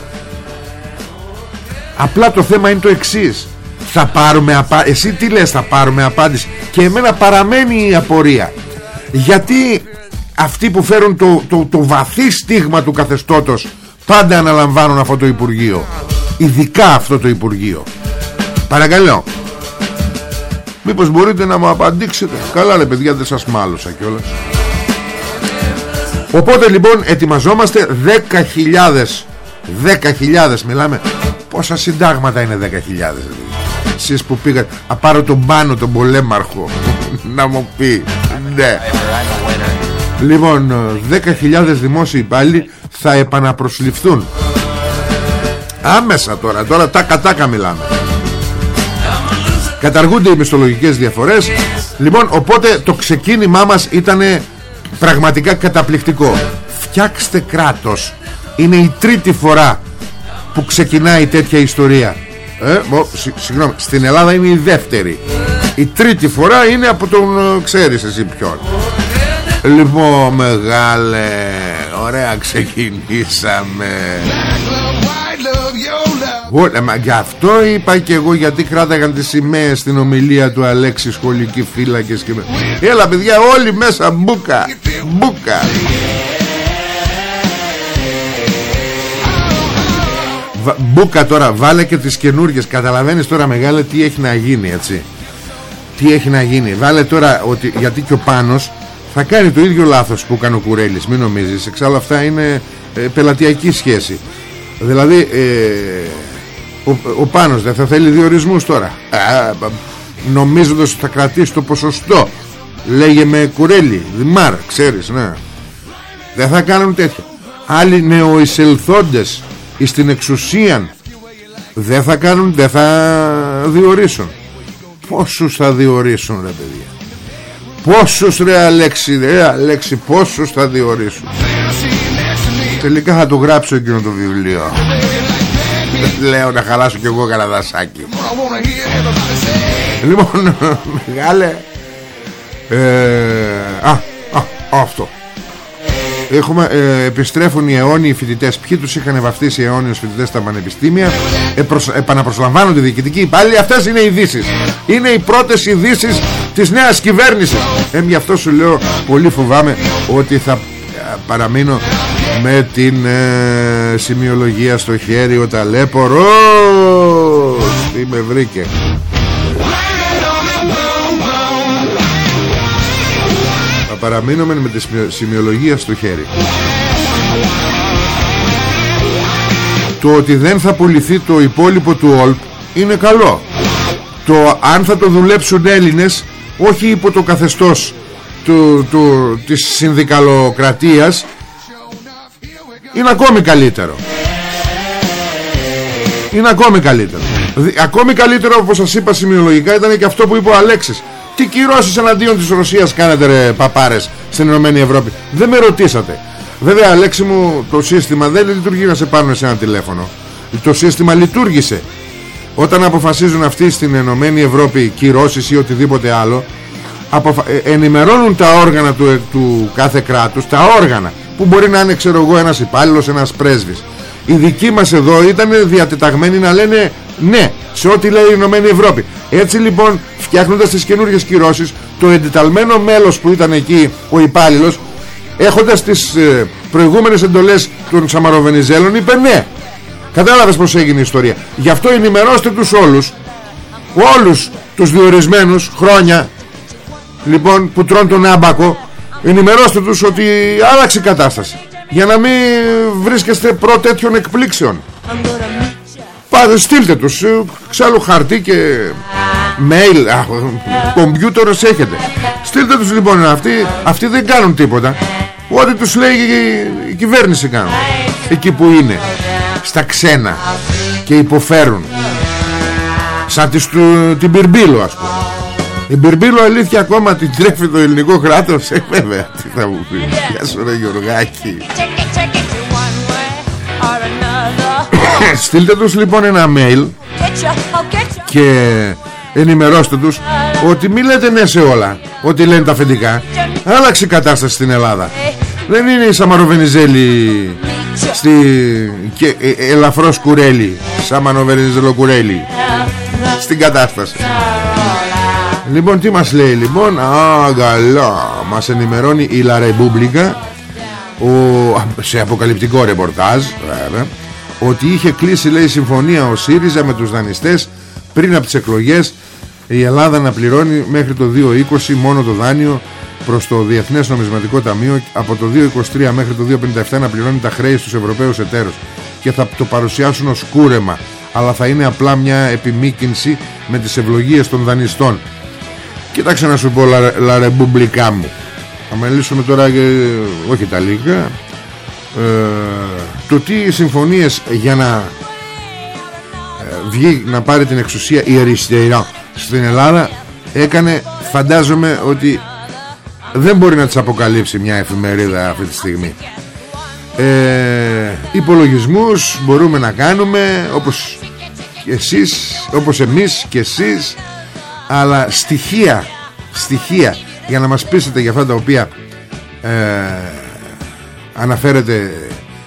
Απλά το θέμα είναι το εξής. Θα πάρουμε απάντηση Εσύ τι λες θα πάρουμε απάντηση. Και εμένα παραμένει η απορία Γιατί αυτοί που φέρουν το, το, το βαθύ στίγμα του καθεστώτος Πάντα αναλαμβάνουν αυτό το Υπουργείο. Ειδικά αυτό το Υπουργείο. Παρακαλώ. Μήπως μπορείτε να μου απαντήξετε. Καλά ρε παιδιά δεν σας μάλωσα κιόλας. Οπότε λοιπόν ετοιμαζόμαστε 10.000 10.000 μιλάμε. Πόσα συντάγματα είναι 10.000 Εσείς που πήγατε Να πάρω τον πάνω τον πολέμαρχο Να μου πει. Ναι Λοιπόν 10.000 δημόσιοι υπάλληλοι Θα επαναπροσληφθούν. Άμεσα τώρα Τώρα τάκα τάκα μιλάμε. Καταργούνται οι μισθολογικές διαφορές. Λοιπόν οπότε το ξεκίνημά μας ήταν Πραγματικά καταπληκτικό. Φτιάξτε κράτος. Είναι η τρίτη φορά που ξεκινάει τέτοια ιστορία. Ε, Συγγνώμη Στην Ελλάδα είναι η δεύτερη Η τρίτη φορά είναι από τον ε, Ξέρεις εσύ ποιον. Λοιπόν μεγάλε Ωραία ξεκινήσαμε. Όλα, μα γι' αυτό είπα και εγώ γιατί κράταγαν τις σημαίες στην ομιλία του Αλέξη σχολική φύλακες και... Έλα παιδιά όλοι μέσα μπούκα Μπούκα. Μπούκα τώρα βάλε και τις καινούργιες. Καταλαβαίνεις τώρα μεγάλε τι έχει να γίνει έτσι Τι έχει να γίνει. Βάλε τώρα ότι γιατί και ο Πάνος Θα κάνει το ίδιο λάθος που έκανε ο Κουρέλης Μην νομίζεις. Εξάλλου αυτά είναι ε, πελατειακή σχέση. Δηλαδή ε, ο, ο Πάνος δεν θα θέλει διορισμούς τώρα. Ε, Νομίζοντας ότι θα κρατήσει το ποσοστό Λέγε με Κουρέλη Δημάρ ξέρεις ναι. Δεν θα κάνουν τέτοια Άλλοι νεοεισελθόντες στην εξουσία δεν θα κάνουν δεν θα διορίσουν πόσους θα διορίσουν ρε παιδιά; Πόσους ρε Αλέξη ρε Αλέξη πόσους θα διορίσουν; Τελικά θα το γράψω εκείνο το βιβλίο. Λέω να χαλάσω κι εγώ δασάκι. Λοιπόν μεγάλε ε, α, α, αυτό Έχουμε, ε, επιστρέφουν οι αιώνιοι φοιτητές. Ποιοι τους είχαν βαφτίσει οι αιώνιου φοιτητές στα πανεπιστήμια; Ε, προσ, επαναπροσλαμβάνονται διοικητικοί υπάλληλοι. Αυτές είναι ειδήσεις. Είναι οι πρώτες ειδήσεις της νέας κυβέρνησης. Ε, γι' αυτό σου λέω, πολύ φοβάμαι ότι θα παραμείνω με την ε, σημειολογία στο χέρι ο ταλέπορος τι με βρήκε παραμείνουμε με τη σημειολογία στο χέρι. Το ότι δεν θα πουληθεί το υπόλοιπο του Όλπ είναι καλό. Το αν θα το δουλέψουν Έλληνες όχι υπό το καθεστώς του, του, της συνδικαλοκρατίας είναι ακόμη καλύτερο. Είναι ακόμη καλύτερο. Ακόμη καλύτερο όπως σας είπα σημειολογικά ήταν και αυτό που είπε ο Αλέξης τι κυρώσεις εναντίον της Ρωσίας κάνετε ρε παπάρες στην Ενωμένη Ευρώπη; Δεν με ρωτήσατε. Βέβαια Αλέξη μου το σύστημα δεν λειτουργεί να σε πάρουν σε ένα τηλέφωνο. Το σύστημα λειτουργήσε. Όταν αποφασίζουν αυτοί στην Ενωμένη Ευρώπη κυρώσεις ή οτιδήποτε άλλο αποφα... Ε, ενημερώνουν τα όργανα του, του κάθε κράτους τα όργανα που μπορεί να είναι ξέρω εγώ ένας υπάλληλος, ένας πρέσβης. Οι δικοί μας εδώ ήταν διατεταγμένοι να λένε ναι σε ό,τι λέει η Ενωμένη Ευρώπη έτσι λοιπόν φτιάχνοντας τις καινούργιες κυρώσεις το εντεταλμένο μέλος που ήταν εκεί ο υπάλληλος, έχοντας τις ε, προηγούμενες εντολές των Σαμαροβενιζέλων είπε ναι κατάλαβες πως έγινε η ιστορία. Γι' αυτό ενημερώστε τους όλους όλους τους διορισμένους χρόνια λοιπόν που τρώνε τον άμπακο ενημερώστε τους ότι άλλαξε η κατάσταση για να μην βρίσκεστε προ τέτοιων εκπλήξεων Πάτε στείλτε τους. Ε, Ξάλλου χαρτί και mail. Κομπιούτερος έχετε. Στείλτε τους λοιπόν αυτοί. Αυτοί δεν κάνουν τίποτα. Ό,τι τους λέει η, κυβέρνηση κάνουν. Εκεί που είναι. Στα ξένα. Και υποφέρουν. Σαν τις, του, την Πυρμπίλο ας πούμε. Η Μπυρμπίλο αλήθεια ακόμα την τρέφει το ελληνικό κράτος. Ε βέβαια τι θα μου πεις. Γεια σου ρε Γιωργάκη Στείλτε τους λοιπόν ένα mail Και ενημερώστε τους Ότι μη λέτε ναι σε όλα Ότι λένε τα αφεντικά. Άλλαξε η κατάσταση στην Ελλάδα. Δεν είναι η Σαμαροβενιζέλη Στη... και, ε, ελαφρώς κουρέλι Σαμαροβενιζέλο κουρέλι Στην κατάσταση. Λοιπόν τι μας λέει λοιπόν; Α καλά. Μας ενημερώνει η Λαρεμπούμπλικα ο, Σε αποκαλυπτικό ρεπορτάζ βέβαια, Ότι είχε κλείσει λέει συμφωνία ο ΣΥΡΙΖΑ με τους δανειστές Πριν από τις εκλογές Η Ελλάδα να πληρώνει μέχρι το 2020 Μόνο το δάνειο προς το Διεθνές Νομισματικό Ταμείο από το 2023 μέχρι το 2057 να πληρώνει τα χρέη στους Ευρωπαίους εταίρους. Και θα το παρουσιάσουν ως κούρεμα αλλά θα είναι απλά μια επιμήκυνση με τις ευλογίες των δανειστών. Κοίταξε να σου πω λα, μου. Θα μιλήσουμε τώρα και όχι τα λίγα ε, Το τι συμφωνίες για να ε, βγει να πάρει την εξουσία η αριστερά στην Ελλάδα έκανε φαντάζομαι ότι δεν μπορεί να τις αποκαλύψει μια εφημερίδα αυτή τη στιγμή. Ε, υπολογισμούς μπορούμε να κάνουμε όπως εσείς όπως εμείς και εσείς αλλά στοιχεία στοιχεία για να μας πείσετε για αυτά τα οποία ε, αναφέρετε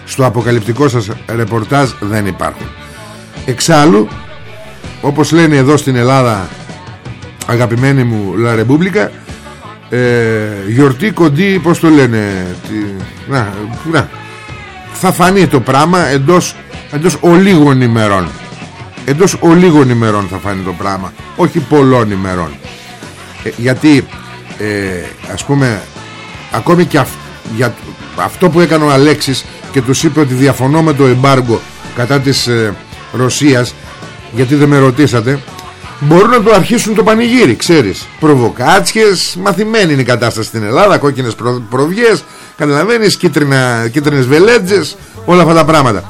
στο αποκαλυπτικό σας ρεπορτάζ δεν υπάρχουν. Εξάλλου όπως λένε εδώ στην Ελλάδα αγαπημένη μου Λα Ρεμπούμπλικα ε, γιορτή κοντή πως το λένε τι, να, να, θα φανεί το πράγμα εντός, εντός ολίγων ημερών. Εντός ολίγων ημερών θα φανεί το πράγμα όχι πολλών ημερών. Ε, γιατί ε, ας πούμε ακόμη και για αυτό που έκανε ο Αλέξης και τους είπε ότι διαφωνώ με το εμπάργκο κατά της ε, Ρωσίας γιατί δεν με ρωτήσατε μπορούν να το αρχίσουν το πανηγύρι ξέρεις. Προβοκάτσιες μαθημένη είναι η κατάσταση στην Ελλάδα κόκκινες προ, προβιές καταλαβαίνεις κίτρινα, κίτρινες βελέτζες όλα αυτά τα πράγματα.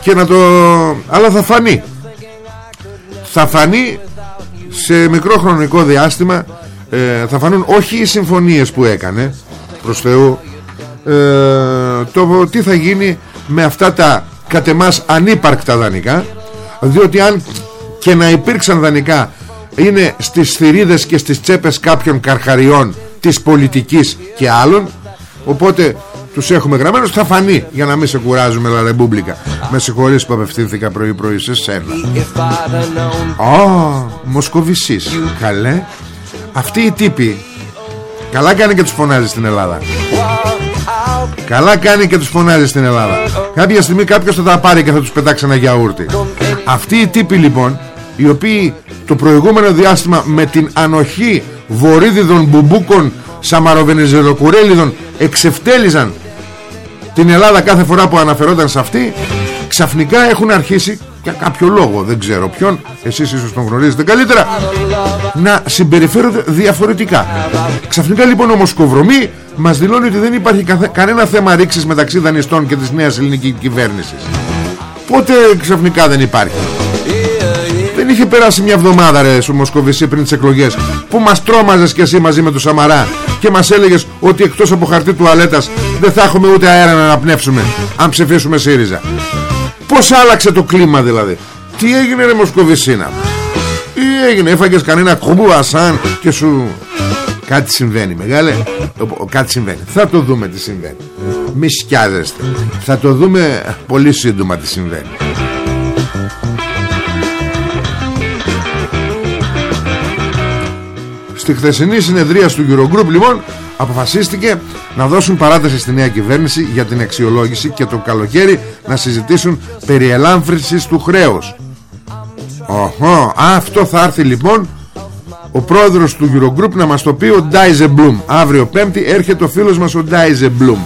Και να το αλλά θα φανεί. Θα φανεί σε μικρό χρονικό διάστημα ε, θα φανούν όχι οι συμφωνίες που έκανε προς Θεού ε, το τι θα γίνει με αυτά τα κατ' εμάς ανύπαρκτα δανεικά διότι αν και να υπήρξαν δανεικά είναι στις θηρίδες και στις τσέπες κάποιων καρχαριών της πολιτικής και άλλων οπότε τους έχουμε γραμμένους θα φανεί για να μην σε κουράζουμε la Ρεμπούμπλικα με συγχωρείς που απευθύνθηκα πρωί πρωί σε σένα. Ω, Μοσκοβισής Καλέ. Αυτοί οι τύποι Καλά κάνει και τους φωνάζει στην Ελλάδα Καλά κάνει και τους φωνάζει στην Ελλάδα. Κάποια στιγμή κάποιος θα τα πάρει και θα τους πετάξει ένα γιαούρτι. Αυτοί οι τύποι λοιπόν Οι οποίοι το προηγούμενο διάστημα Με την ανοχή βορύδιδων μπουμπούκων Σαμαροβενεζελοκουρέλιδων Εξευτέλιζαν την Ελλάδα κάθε φορά που αναφερόταν σε αυτή Ξαφνικά έχουν αρχίσει για κάποιο λόγο δεν ξέρω ποιον εσείς ίσως τον γνωρίζετε καλύτερα να συμπεριφέρονται διαφορετικά. Ξαφνικά λοιπόν ο Μοσκοβρωμή μας δηλώνει ότι δεν υπάρχει κανένα θέμα ρήξης μεταξύ δανειστών και της νέας ελληνικής κυβέρνησης. Πότε ξαφνικά δεν υπάρχει. Δεν είχε περάσει μια εβδομάδα ρε σου Μοσκοβισή πριν τις εκλογές Που μας τρόμαζες και εσύ μαζί με τον Σαμαρά Και μας έλεγες ότι εκτός από χαρτί τουαλέτας Δεν θα έχουμε ούτε αέρα να αναπνεύσουμε Αν ψηφίσουμε ΣΥΡΙΖΑ Πώς άλλαξε το κλίμα δηλαδή; Τι έγινε ρε Μοσκοβισίνα; Τι έγινε έφαγες κανένα κουμπού ασάν Και σου Κάτι συμβαίνει μεγάλε. Κάτι συμβαίνει. Θα το δούμε τι συμβαίνει. Μη σκιάζεστε Θα το δούμε πολύ σύντομα τι συμβαίνει. Στη χθεσινή συνεδρία του Eurogroup λοιπόν αποφασίστηκε να δώσουν παράταση στη νέα κυβέρνηση για την αξιολόγηση και το καλοκαίρι να συζητήσουν περί ελάμφρυνσης του χρέους. Οχο, αυτό θα έρθει λοιπόν ο πρόεδρος του Eurogroup να μας το πει ο Ντάιζε Μπλουμ. Αύριο πέμπτη έρχεται ο φίλος μας ο Ντάιζε Μπλουμ.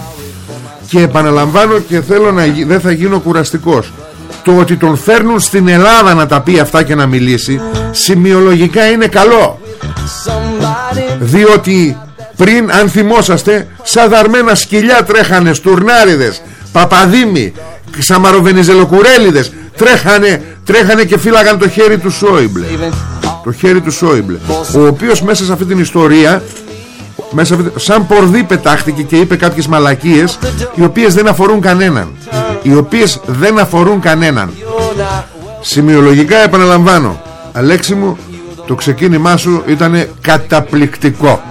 Και επαναλαμβάνω και θέλω να δεν θα γίνω κουραστικός. Το ότι τον φέρνουν στην Ελλάδα να τα πει αυτά και να μιλήσει σημειολογικά είναι καλό. Διότι πριν αν θυμόσαστε σαν δαρμένα σκυλιά τρέχανε στουρνάριδες Παπαδήμοι Σαμαροβενιζελοκουρέλιδες τρέχανε, τρέχανε και φύλαγαν το χέρι του Σόιμπλε. Το χέρι του Σόιμπλε. Ο οποίος μέσα σε αυτή την ιστορία μέσα σαν πορδί πετάχτηκε και είπε κάποιες μαλακίες οι οποίες δεν αφορούν κανέναν. Οι οποίες δεν αφορούν κανέναν. Σημειολογικά επαναλαμβάνω Αλέξη μου το ξεκίνημά σου ήταν καταπληκτικό.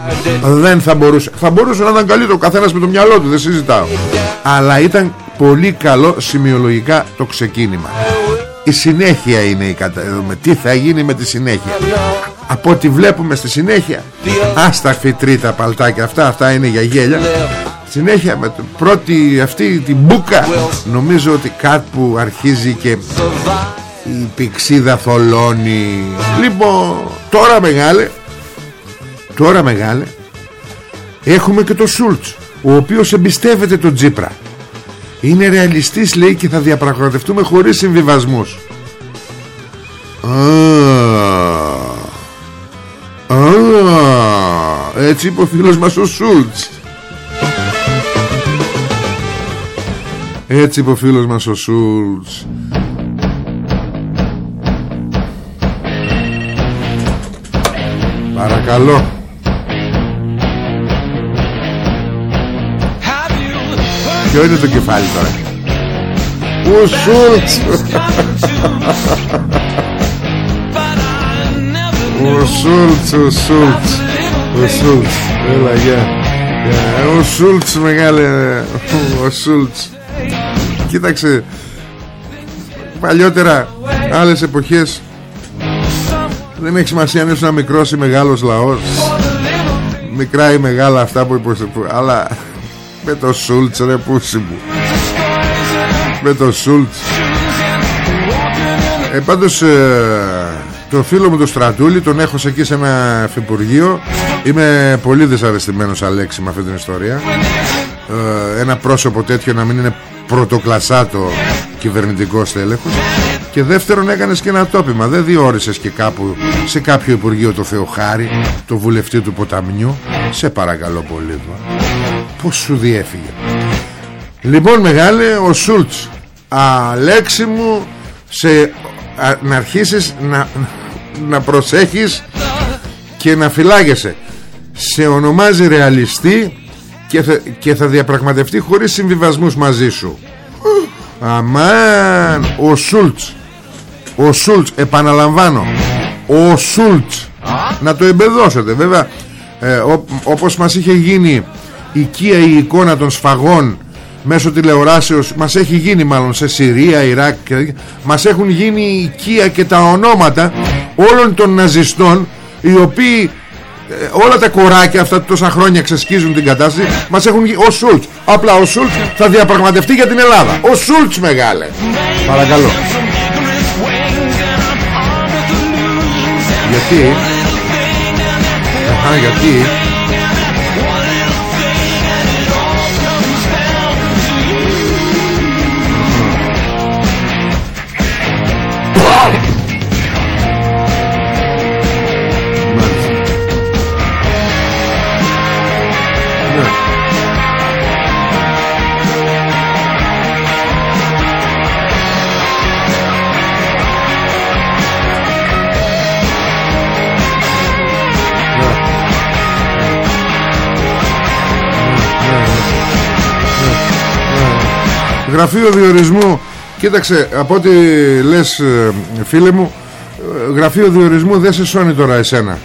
Δεν θα μπορούσε θα μπορούσε να ήταν καλύτερο ο καθένας με το μυαλό του δεν συζητάω. Αλλά ήταν πολύ καλό σημειολογικά το ξεκίνημα. Η συνέχεια είναι η κατα... τι θα γίνει με τη συνέχεια. Από ό,τι βλέπουμε στη συνέχεια άστα φυτρίτα παλτάκια αυτά αυτά είναι για γέλια. Συνέχεια με την πρώτη αυτή την μπουκα νομίζω ότι κάτι που αρχίζει και η πηξίδα θολώνει. Λοιπόν τώρα μεγάλε τώρα μεγάλε έχουμε και το Σούλτς ο οποίος εμπιστεύεται τον Τζίπρα. Είναι ρεαλιστής λέει και θα διαπραγματευτούμε χωρίς συμβιβασμούς. Α, έτσι είπε ο φίλος μας ο Σούλτς. Έτσι είπε ο φίλος μας ο Σούλτς Παρακαλώ Ποιο είναι το κεφάλι τώρα; Ο Σούλτς. Ο Σούλτς Ο Σούλτς. Ο Σούλτς. Έλα γεια. Ο Σούλτς μεγάλε. Ο Σούλτς. Κοίταξε. Παλιότερα Άλλες εποχές δεν έχει σημασία αν είσαι μικρός ή μεγάλος λαός. Μικρά ή μεγάλα αυτά που υποστηρίζουν Αλλά με το Σούλτς ρε πούσι μου Με το Σούλτς. Ε, Πάντως ε, Το φίλο μου το Στρατούλη Τον έχω σε εκεί σε ένα εφυπουργείο Είμαι πολύ δυσαρεστημένος Αλέξη με αυτή την ιστορία. Ε, Ένα πρόσωπο τέτοιο να μην είναι πρωτοκλασσάτο κυβερνητικό στέλεχος και δεύτερον έκανες και ένα τόπιμα. Δεν διόρισες και κάπου σε κάποιο Υπουργείο το Θεοχάρη Το βουλευτή του ποταμιού. Σε παρακαλώ πολύ Πώς σου διέφυγε. Λοιπόν μεγάλε ο Σούλτς. Αλέξη μου σε, Να αρχίσεις να, να προσέχεις Και να φυλάγεσαι. Σε ονομάζει ρεαλιστή και θα, και θα διαπραγματευτεί χωρίς συμβιβασμούς μαζί σου. Αμάν Ο Σούλτς Ο Σούλτς επαναλαμβάνω Ο Σούλτς. Να το εμπεδώσετε βέβαια. Ε, ό, Όπως μας είχε γίνει Οικία η εικόνα των σφαγών Μέσω τηλεοράσεως Μας έχει γίνει μάλλον σε Συρία, Ιράκ και, Μας έχουν γίνει οικία και τα ονόματα Όλων των ναζιστών Οι οποίοι όλα τα κοράκια αυτά τόσα χρόνια ξεσκίζουν την κατάσταση μας έχουν γίνει ο Σούλτς. Απλά ο Σούλτς θα διαπραγματευτεί για την Ελλάδα. Ο Σούλτς μεγάλε. Παρακαλώ γιατί Αχα, γιατί Γραφείο διορισμού Κοίταξε από ό,τι λες ε, φίλε μου ε, Γραφείο διορισμού δεν σε σώνει τώρα εσένα.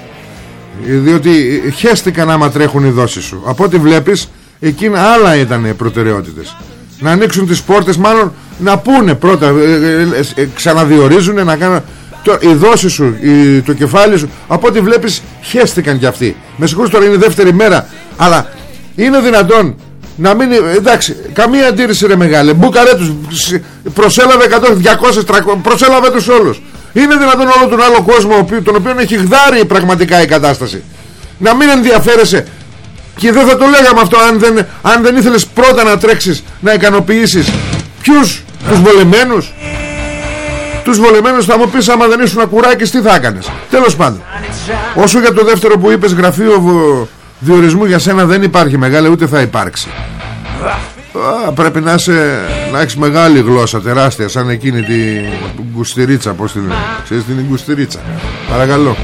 Διότι χέστηκαν άμα τρέχουν οι δόσεις σου. Από ό,τι βλέπεις Εκείνα άλλα ήταν οι προτεραιότητες. Να ανοίξουν τις πόρτες Μάλλον να πούνε πρώτα ε, Ξαναδιορίζουν να κάνουν η δόση σου, το κεφάλι σου Από ό,τι βλέπεις χέστηκαν κι αυτοί. Με συγχωρείς τώρα είναι δεύτερη μέρα Αλλά είναι δυνατόν να μην, εντάξει, καμία αντίρρηση ρε μεγάλε. Μπούκαρε τους Προσέλαβε 100, 200, 300 Προσέλαβε τους όλους. Είναι δυνατόν όλο τον άλλο κόσμο Τον οποίο έχει γδάρει πραγματικά η κατάσταση. Να μην ενδιαφέρεσαι. Και δεν θα το λέγαμε αυτό Αν δεν, αν δεν ήθελες πρώτα να τρέξεις Να ικανοποιήσεις. Ποιους, τους βολεμένους; Τους βολεμένους θα μου πεις άμα δεν ήσουν ακουράκης Τι θα έκανες. Τέλος πάντων. Όσο για το δεύτερο που είπες γραφείο διορισμού για σένα δεν υπάρχει μεγάλη ούτε θα υπάρξει. Α, πρέπει να, είσαι, να έχεις μεγάλη γλώσσα τεράστια σαν εκείνη την γκουστιρίτσα πως την ξέρεις την γκουστιρίτσα. Παρακαλώ.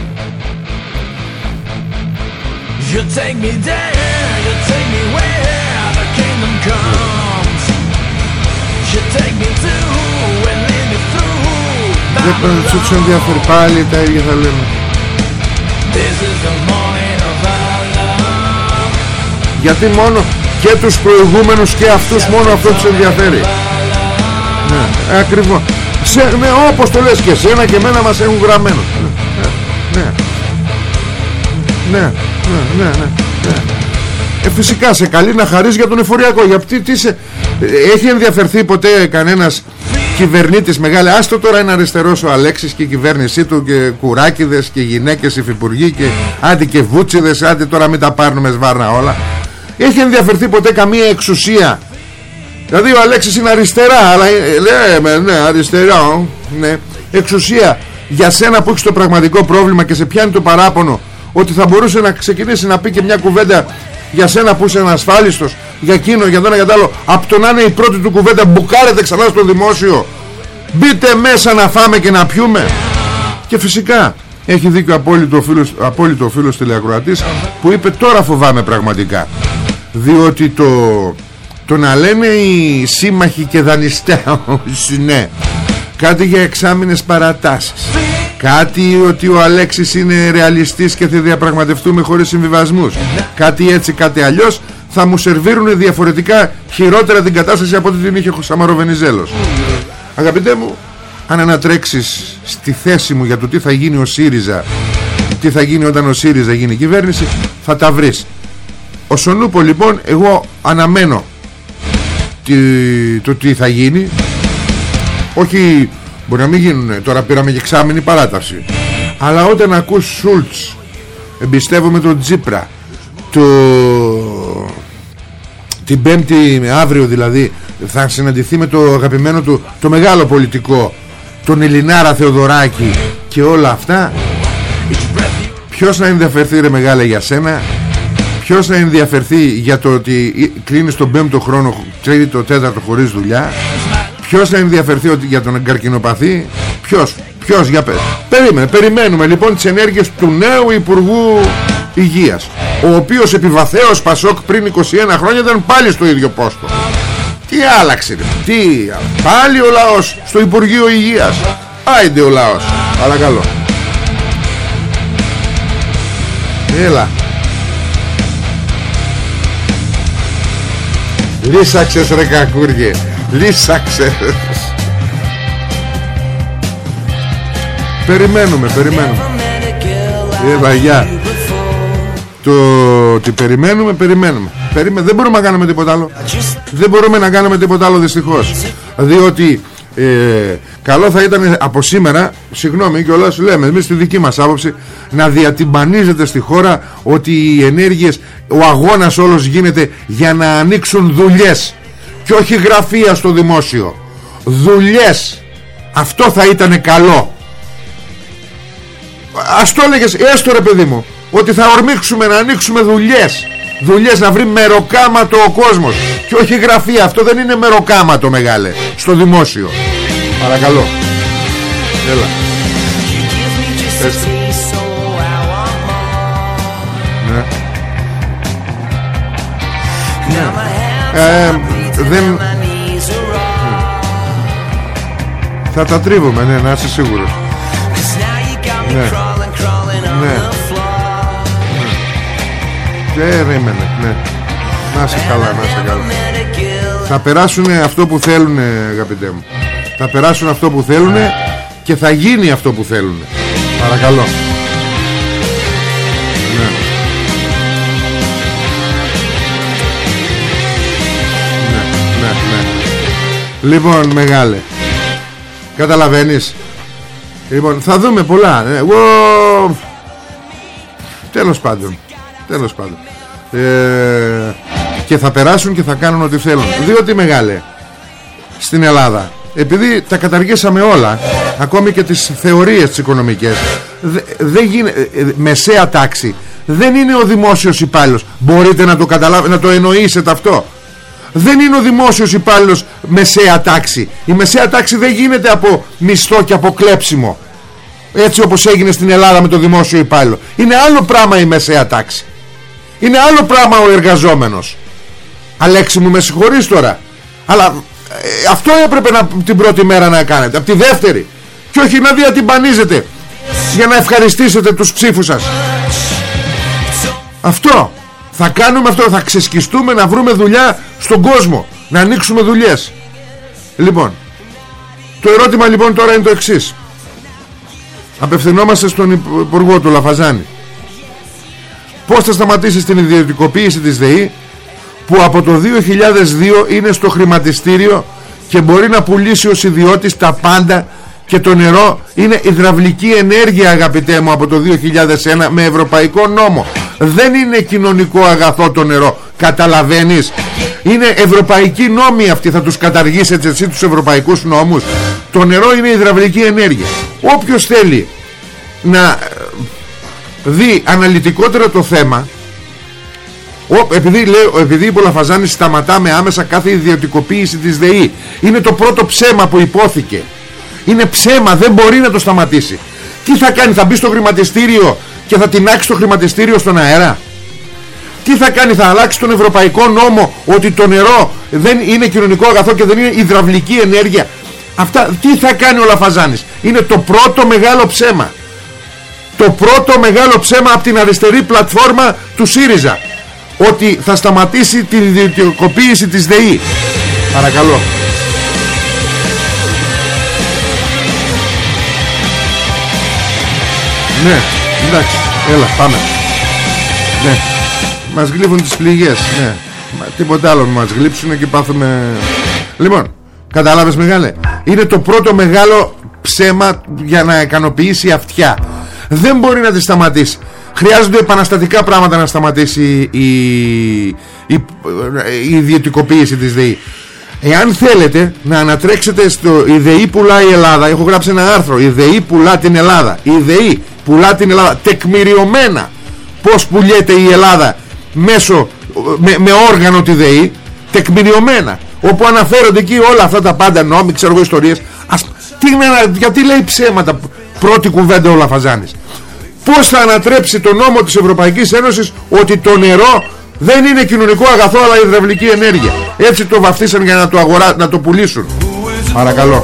Δεν σου ενδιαφέρει πάλι τα ίδια θα λέμε γιατί μόνο και τους προηγούμενους και αυτούς μόνο αυτό τους ενδιαφέρει. Ναι, ακριβώς. Σε, ναι, όπως το λες και εσένα και εμένα μας έχουν γραμμένο. Ναι, ναι, ναι, ναι, ναι, ναι. Ε, φυσικά σε καλεί να χαρείς για τον εφοριακό γιατί τι σε... έχει ενδιαφερθεί ποτέ κανένας κυβερνήτης μεγάλη άστο τώρα είναι αριστερός ο Αλέξης και η κυβέρνησή του και κουράκιδες και γυναίκες υφυπουργοί και άντι και βούτσιδες άντι τώρα μην τα πάρνουμε σβάρνα όλα έχει ενδιαφερθεί ποτέ καμία εξουσία; Δηλαδή ο Αλέξης είναι αριστερά Αλλά λέμε ναι αριστερά ναι. Εξουσία για σένα που έχεις το πραγματικό πρόβλημα Και σε πιάνει το παράπονο Ότι θα μπορούσε να ξεκινήσει να πει και μια κουβέντα Για σένα που είσαι ανασφάλιστος Για εκείνο για το για το άλλο. Από το να είναι η πρώτη του κουβέντα Μπουκάρετε ξανά στο δημόσιο. Μπείτε μέσα να φάμε και να πιούμε. Και φυσικά έχει δίκιο απόλυτο φίλος, απόλυτο φίλος τηλεακροατής Που είπε τώρα φοβάμαι πραγματικά διότι το, το να λένε οι σύμμαχοι και δανειστές ναι, κάτι για εξάμεινες παρατάσεις. Κάτι ότι ο Αλέξης είναι ρεαλιστής και θα διαπραγματευτούμε χωρίς συμβιβασμούς. Κάτι έτσι κάτι αλλιώς θα μου σερβίρουν διαφορετικά χειρότερα την κατάσταση από ό,τι την είχε ο Σαμαροβενιζέλος αγαπητέ μου αν ανατρέξεις στη θέση μου για το τι θα γίνει ο ΣΥΡΙΖΑ τι θα γίνει όταν ο ΣΥΡΙΖΑ γίνει κυβέρνηση θα τα βρεις ο Σονούπο λοιπόν εγώ αναμένω τι, το τι θα γίνει. Όχι μπορεί να μην γίνουν τώρα πήραμε και εξάμεινη παράταση. Αλλά όταν ακούς Σούλτς εμπιστεύομαι τον Τζίπρα το... την πέμπτη αύριο δηλαδή θα συναντηθεί με το αγαπημένο του το μεγάλο πολιτικό τον Ελληνάρα Θεοδωράκη και όλα αυτά ποιος να ενδιαφερθεί ρε μεγάλε για σένα; Ποιος θα ενδιαφερθεί για το ότι κλείνεις τον πέμπτο χρόνο το τέταρτο χωρίς δουλειά; Ποιος θα ενδιαφερθεί για τον καρκινοπαθή; Ποιος, ποιος για πες Περίμενε, περιμένουμε λοιπόν τις ενέργειες του νέου Υπουργού Υγείας Ο οποίος επιβαθέως Πασόκ πριν 21 χρόνια ήταν πάλι στο ίδιο πόστο. Τι άλλαξε Τι Πάλι ο λαός στο Υπουργείο Υγείας. Άιντε ο λαός Παρακαλώ. Έλα Λύσαξες ρε κακούργε Λύσαξες Περιμένουμε, περιμένουμε Εύα, γεια το ότι περιμένουμε, περιμένουμε. Περίμενε, δεν μπορούμε να κάνουμε τίποτα άλλο. Δεν μπορούμε να κάνουμε τίποτα άλλο δυστυχώς. Διότι ε, καλό θα ήταν από σήμερα, συγγνώμη και όλα σου λέμε, εμείς στη δική μας άποψη, να διατυμπανίζεται στη χώρα ότι οι ενέργειες, ο αγώνας όλος γίνεται για να ανοίξουν δουλειές και όχι γραφεία στο δημόσιο. Δουλειές. Αυτό θα ήταν καλό. Ας το έλεγες έστω ρε παιδί μου ότι θα ορμήξουμε να ανοίξουμε δουλειές δουλειές να βρει μεροκάματο ο κόσμος και όχι γραφεία αυτό δεν είναι μεροκάματο μεγάλε στο δημόσιο παρακαλώ έλα ναι. Ε, δεν θα τα τρίβουμε ναι να είσαι σίγουρος ναι ναι Περίμενε, ναι. Να σε καλά, να σε καλά. Θα περάσουν αυτό που θέλουν, αγαπητέ μου. Θα περάσουν αυτό που θέλουν και θα γίνει αυτό που θέλουν. Παρακαλώ. Ναι. Ναι, ναι, ναι. Λοιπόν, μεγάλε. Καταλαβαίνεις; Λοιπόν, θα δούμε πολλά. Ναι. Τέλος πάντων. Τέλος πάντων ε, Και θα περάσουν και θα κάνουν ό,τι θέλουν Διότι μεγάλε Στην Ελλάδα Επειδή τα καταργήσαμε όλα Ακόμη και τις θεωρίες τις οικονομικές Δεν γίνεται ε, Μεσαία τάξη Δεν είναι ο δημόσιος υπάλληλος. Μπορείτε να το καταλάβετε Να το εννοήσετε αυτό. Δεν είναι ο δημόσιος υπάλληλος μεσαία τάξη. Η μεσαία τάξη δεν γίνεται από μισθό και από κλέψιμο. Έτσι όπως έγινε στην Ελλάδα με το δημόσιο υπάλληλο. Είναι άλλο πράγμα η μεσαία τάξη. Είναι άλλο πράγμα ο εργαζόμενος. Αλέξη μου με συγχωρείς τώρα. Αλλά ε, αυτό έπρεπε να, την πρώτη μέρα να κάνετε Από τη δεύτερη. Και όχι να διατυμπανίζετε Για να ευχαριστήσετε τους ψήφους σας. Αυτό. Θα κάνουμε αυτό Θα ξεσκιστούμε να βρούμε δουλειά στον κόσμο Να ανοίξουμε δουλειές. Λοιπόν Το ερώτημα λοιπόν τώρα είναι το εξής. Απευθυνόμαστε στον Υπουργό του Λαφαζάνη. Πώς θα σταματήσει την ιδιωτικοποίηση της ΔΕΗ που από το 2002 είναι στο χρηματιστήριο και μπορεί να πουλήσει ως ιδιώτης τα πάντα και το νερό είναι υδραυλική ενέργεια αγαπητέ μου από το 2001 με ευρωπαϊκό νόμο. Δεν είναι κοινωνικό αγαθό το νερό καταλαβαίνεις; Είναι ευρωπαϊκοί νόμοι αυτοί θα τους καταργήσετε εσύ τους ευρωπαϊκούς νόμους. Το νερό είναι υδραυλική ενέργεια. Όποιος θέλει να δει αναλυτικότερα το θέμα ο, επειδή, λέει, επειδή η Πολαφαζάνη σταματάμε άμεσα κάθε ιδιωτικοποίηση της ΔΕΗ. Είναι το πρώτο ψέμα που υπόθηκε. Είναι ψέμα δεν μπορεί να το σταματήσει. Τι θα κάνει θα μπει στο χρηματιστήριο και θα τεινάξει το χρηματιστήριο στον αέρα; Τι θα κάνει θα αλλάξει τον ευρωπαϊκό νόμο ότι το νερό δεν είναι κοινωνικό αγαθό και δεν είναι υδραυλική ενέργεια; Αυτά, τι θα κάνει ο Λαφαζάνης; Είναι το πρώτο μεγάλο ψέμα. Το πρώτο μεγάλο ψέμα από την αριστερή πλατφόρμα του ΣΥΡΙΖΑ ότι θα σταματήσει την ιδιωτικοποίηση της ΔΕΗ. Παρακαλώ. Ναι εντάξει έλα πάμε. Ναι. Μας γλύφουν τις πληγές ναι. Μα, τίποτα άλλο μας γλύψουν και πάθουμε λοιπόν κατάλαβες μεγάλε είναι το πρώτο μεγάλο ψέμα για να ικανοποιήσει αυτιά. Δεν μπορεί να τη σταματήσει χρειάζονται επαναστατικά πράγματα να σταματήσει η, η, η ιδιωτικοποίηση της ΔΕΗ. Εάν θέλετε να ανατρέξετε στο η ΔΕΗ πουλά η Ελλάδα έχω γράψει ένα άρθρο η ΔΕΗ πουλά την Ελλάδα η ΔΕΗ πουλά την Ελλάδα τεκμηριωμένα πως πουλιέται η Ελλάδα μέσω με, με όργανο τη ΔΕΗ τεκμηριωμένα όπου αναφέρονται εκεί όλα αυτά τα πάντα νόμοι ξέρω εγώ ιστορίες. Ας, τι, γιατί λέει ψέματα πρώτη κουβέντα ο Λαφαζάνης πως θα ανατρέψει το νόμο της Ευρωπαϊκής Ένωσης ότι το νερό δεν είναι κοινωνικό αγαθό αλλά υδραυλική ενέργεια. Έτσι το βαφτίσαν για να το, αγορά, να το πουλήσουν. Παρακαλώ.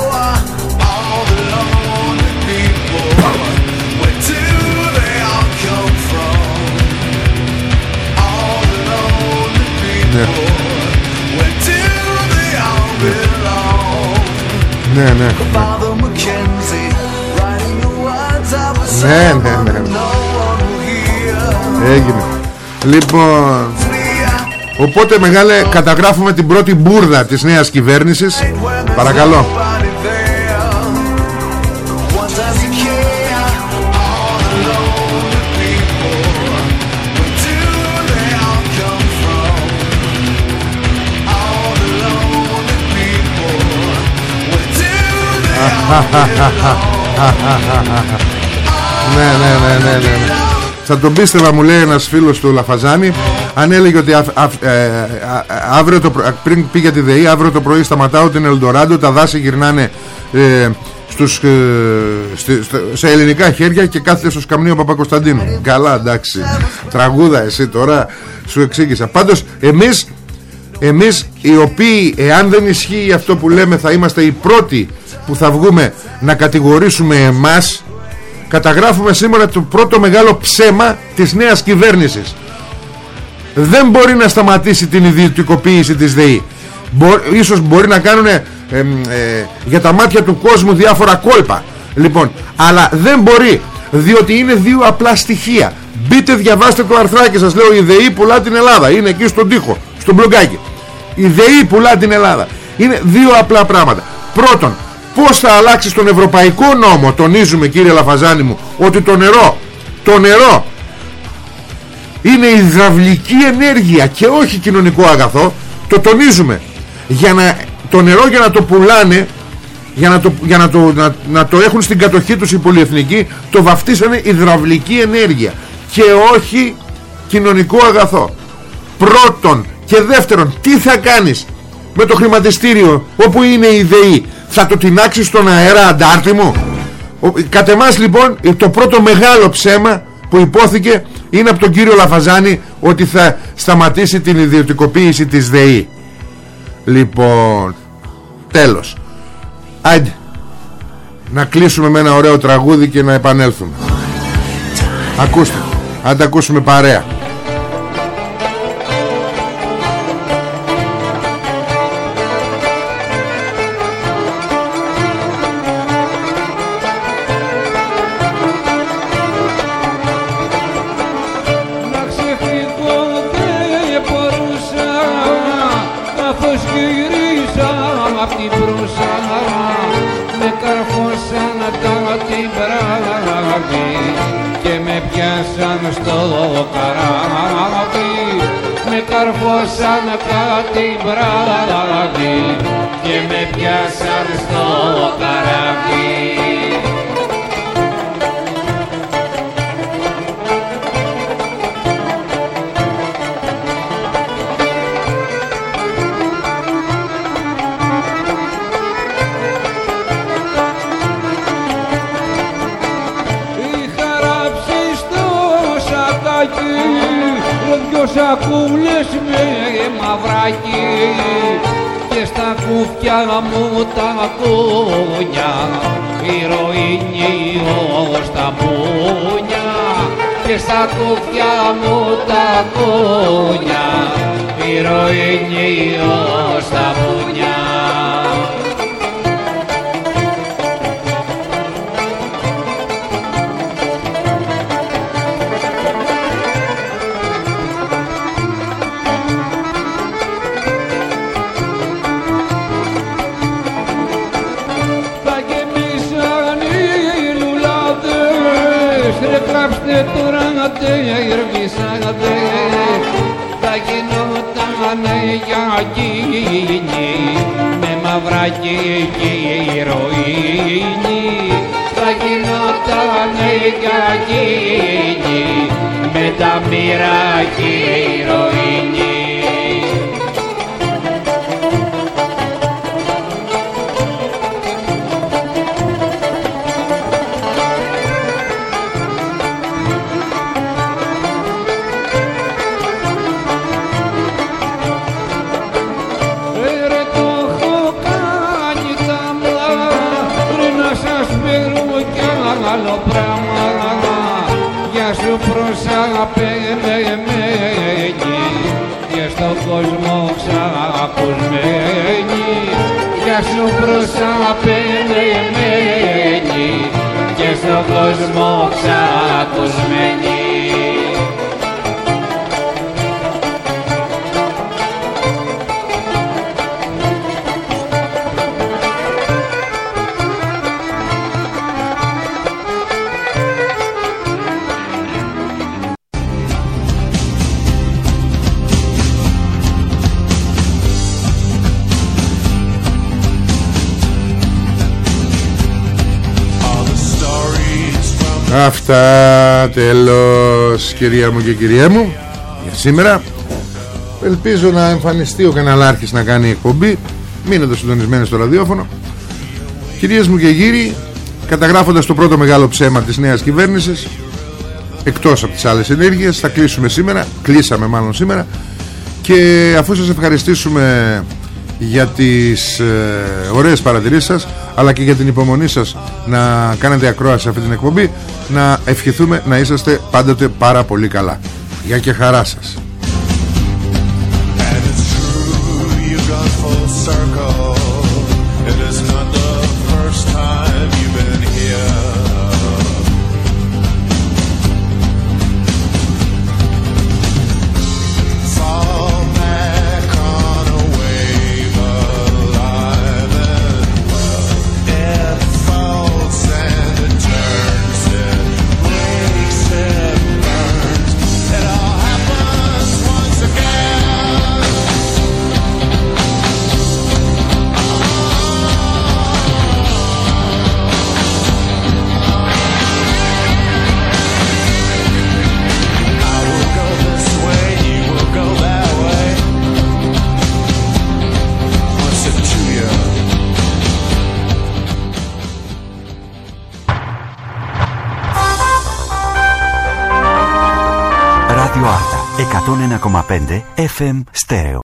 Ναι, ναι, ναι. Ναι, ναι, ναι. Έγινε. Λοιπόν Οπότε μεγάλε καταγράφουμε την πρώτη μπουρδα της νέας κυβέρνησης Παρακαλώ ναι, ναι, ναι, ναι, ναι. Θα τον πίστευα μου λέει ένας φίλος του Λαφαζάνη Αν έλεγε ότι α, α, ε, αύριο το, πριν πήγε τη ΔΕΗ Αύριο το πρωί σταματάω την Ελντοράντο Τα δάση γυρνάνε ε, στους, ε, σε ελληνικά χέρια Και κάθεται στο σκαμνίο Παπακοσταντίνου Καλά εντάξει. Τραγούδα εσύ τώρα σου εξήγησα. Πάντως εμείς εμείς οι οποίοι εάν δεν ισχύει αυτό που λέμε θα είμαστε οι πρώτοι που θα βγούμε να κατηγορήσουμε εμάς καταγράφουμε σήμερα το πρώτο μεγάλο ψέμα της νέας κυβέρνησης. Δεν μπορεί να σταματήσει την ιδιωτικοποίηση της ΔΕΗ. Μπο, ίσως μπορεί να κάνουν ε, για τα μάτια του κόσμου διάφορα κόλπα. Λοιπόν αλλά δεν μπορεί διότι είναι δύο απλά στοιχεία. Μπείτε διαβάστε το αρθράκι σας λέω η ΔΕΗ πουλά την Ελλάδα είναι εκεί στον τοίχο στο μπλογκάκι. Η ΔΕΗ πουλά την Ελλάδα είναι δύο απλά πράγματα. Πρώτον πως θα αλλάξεις τον ευρωπαϊκό νόμο τονίζουμε κύριε Λαφαζάνη μου ότι το νερό το νερό είναι υδραυλική ενέργεια και όχι κοινωνικό αγαθό το τονίζουμε. Για να, το νερό για να το πουλάνε για να το, για να το, να, να το έχουν στην κατοχή τους οι πολυεθνικοί το βαφτίσανε υδραυλική ενέργεια και όχι κοινωνικό αγαθό. Πρώτον και δεύτερον τι θα κάνεις με το χρηματιστήριο όπου είναι η ΔΕΗ θα το τεινάξεις στον αέρα αντάρτη μου. Κατ' εμάς λοιπόν το πρώτο μεγάλο ψέμα που υπόθηκε είναι από τον κύριο Λαφαζάνη ότι θα σταματήσει την ιδιωτικοποίηση της ΔΕΗ. Λοιπόν τέλος. Άντε να κλείσουμε με ένα ωραίο τραγούδι και να επανέλθουμε. Ακούστε άντε ακούσουμε παρέα κουφιά μου τα κούνια. Ηρωίνη μαυράκι και ηρωίνη θα γινότανε για εκείνη με τα μοιράκι ηρωίνη κόσμο ξακουσμένη Αυτά τέλος κυρία μου και κυρία μου για σήμερα. Ελπίζω να εμφανιστεί ο καναλάρχης να κάνει εκπομπή Μείνετε συντονισμένοι στο ραδιόφωνο. Κυρίες μου και κύριοι Καταγράφοντας το πρώτο μεγάλο ψέμα της νέας κυβέρνησης Εκτός από τις άλλες ενέργειες Θα κλείσουμε σήμερα Κλείσαμε μάλλον σήμερα Και αφού σας ευχαριστήσουμε για τις ε, ωραίες παρατηρήσεις σας αλλά και για την υπομονή σας να κάνετε ακρόαση σε αυτή την εκπομπή να ευχηθούμε να είσαστε πάντοτε πάρα πολύ καλά. Για και χαρά σας FM Stereo.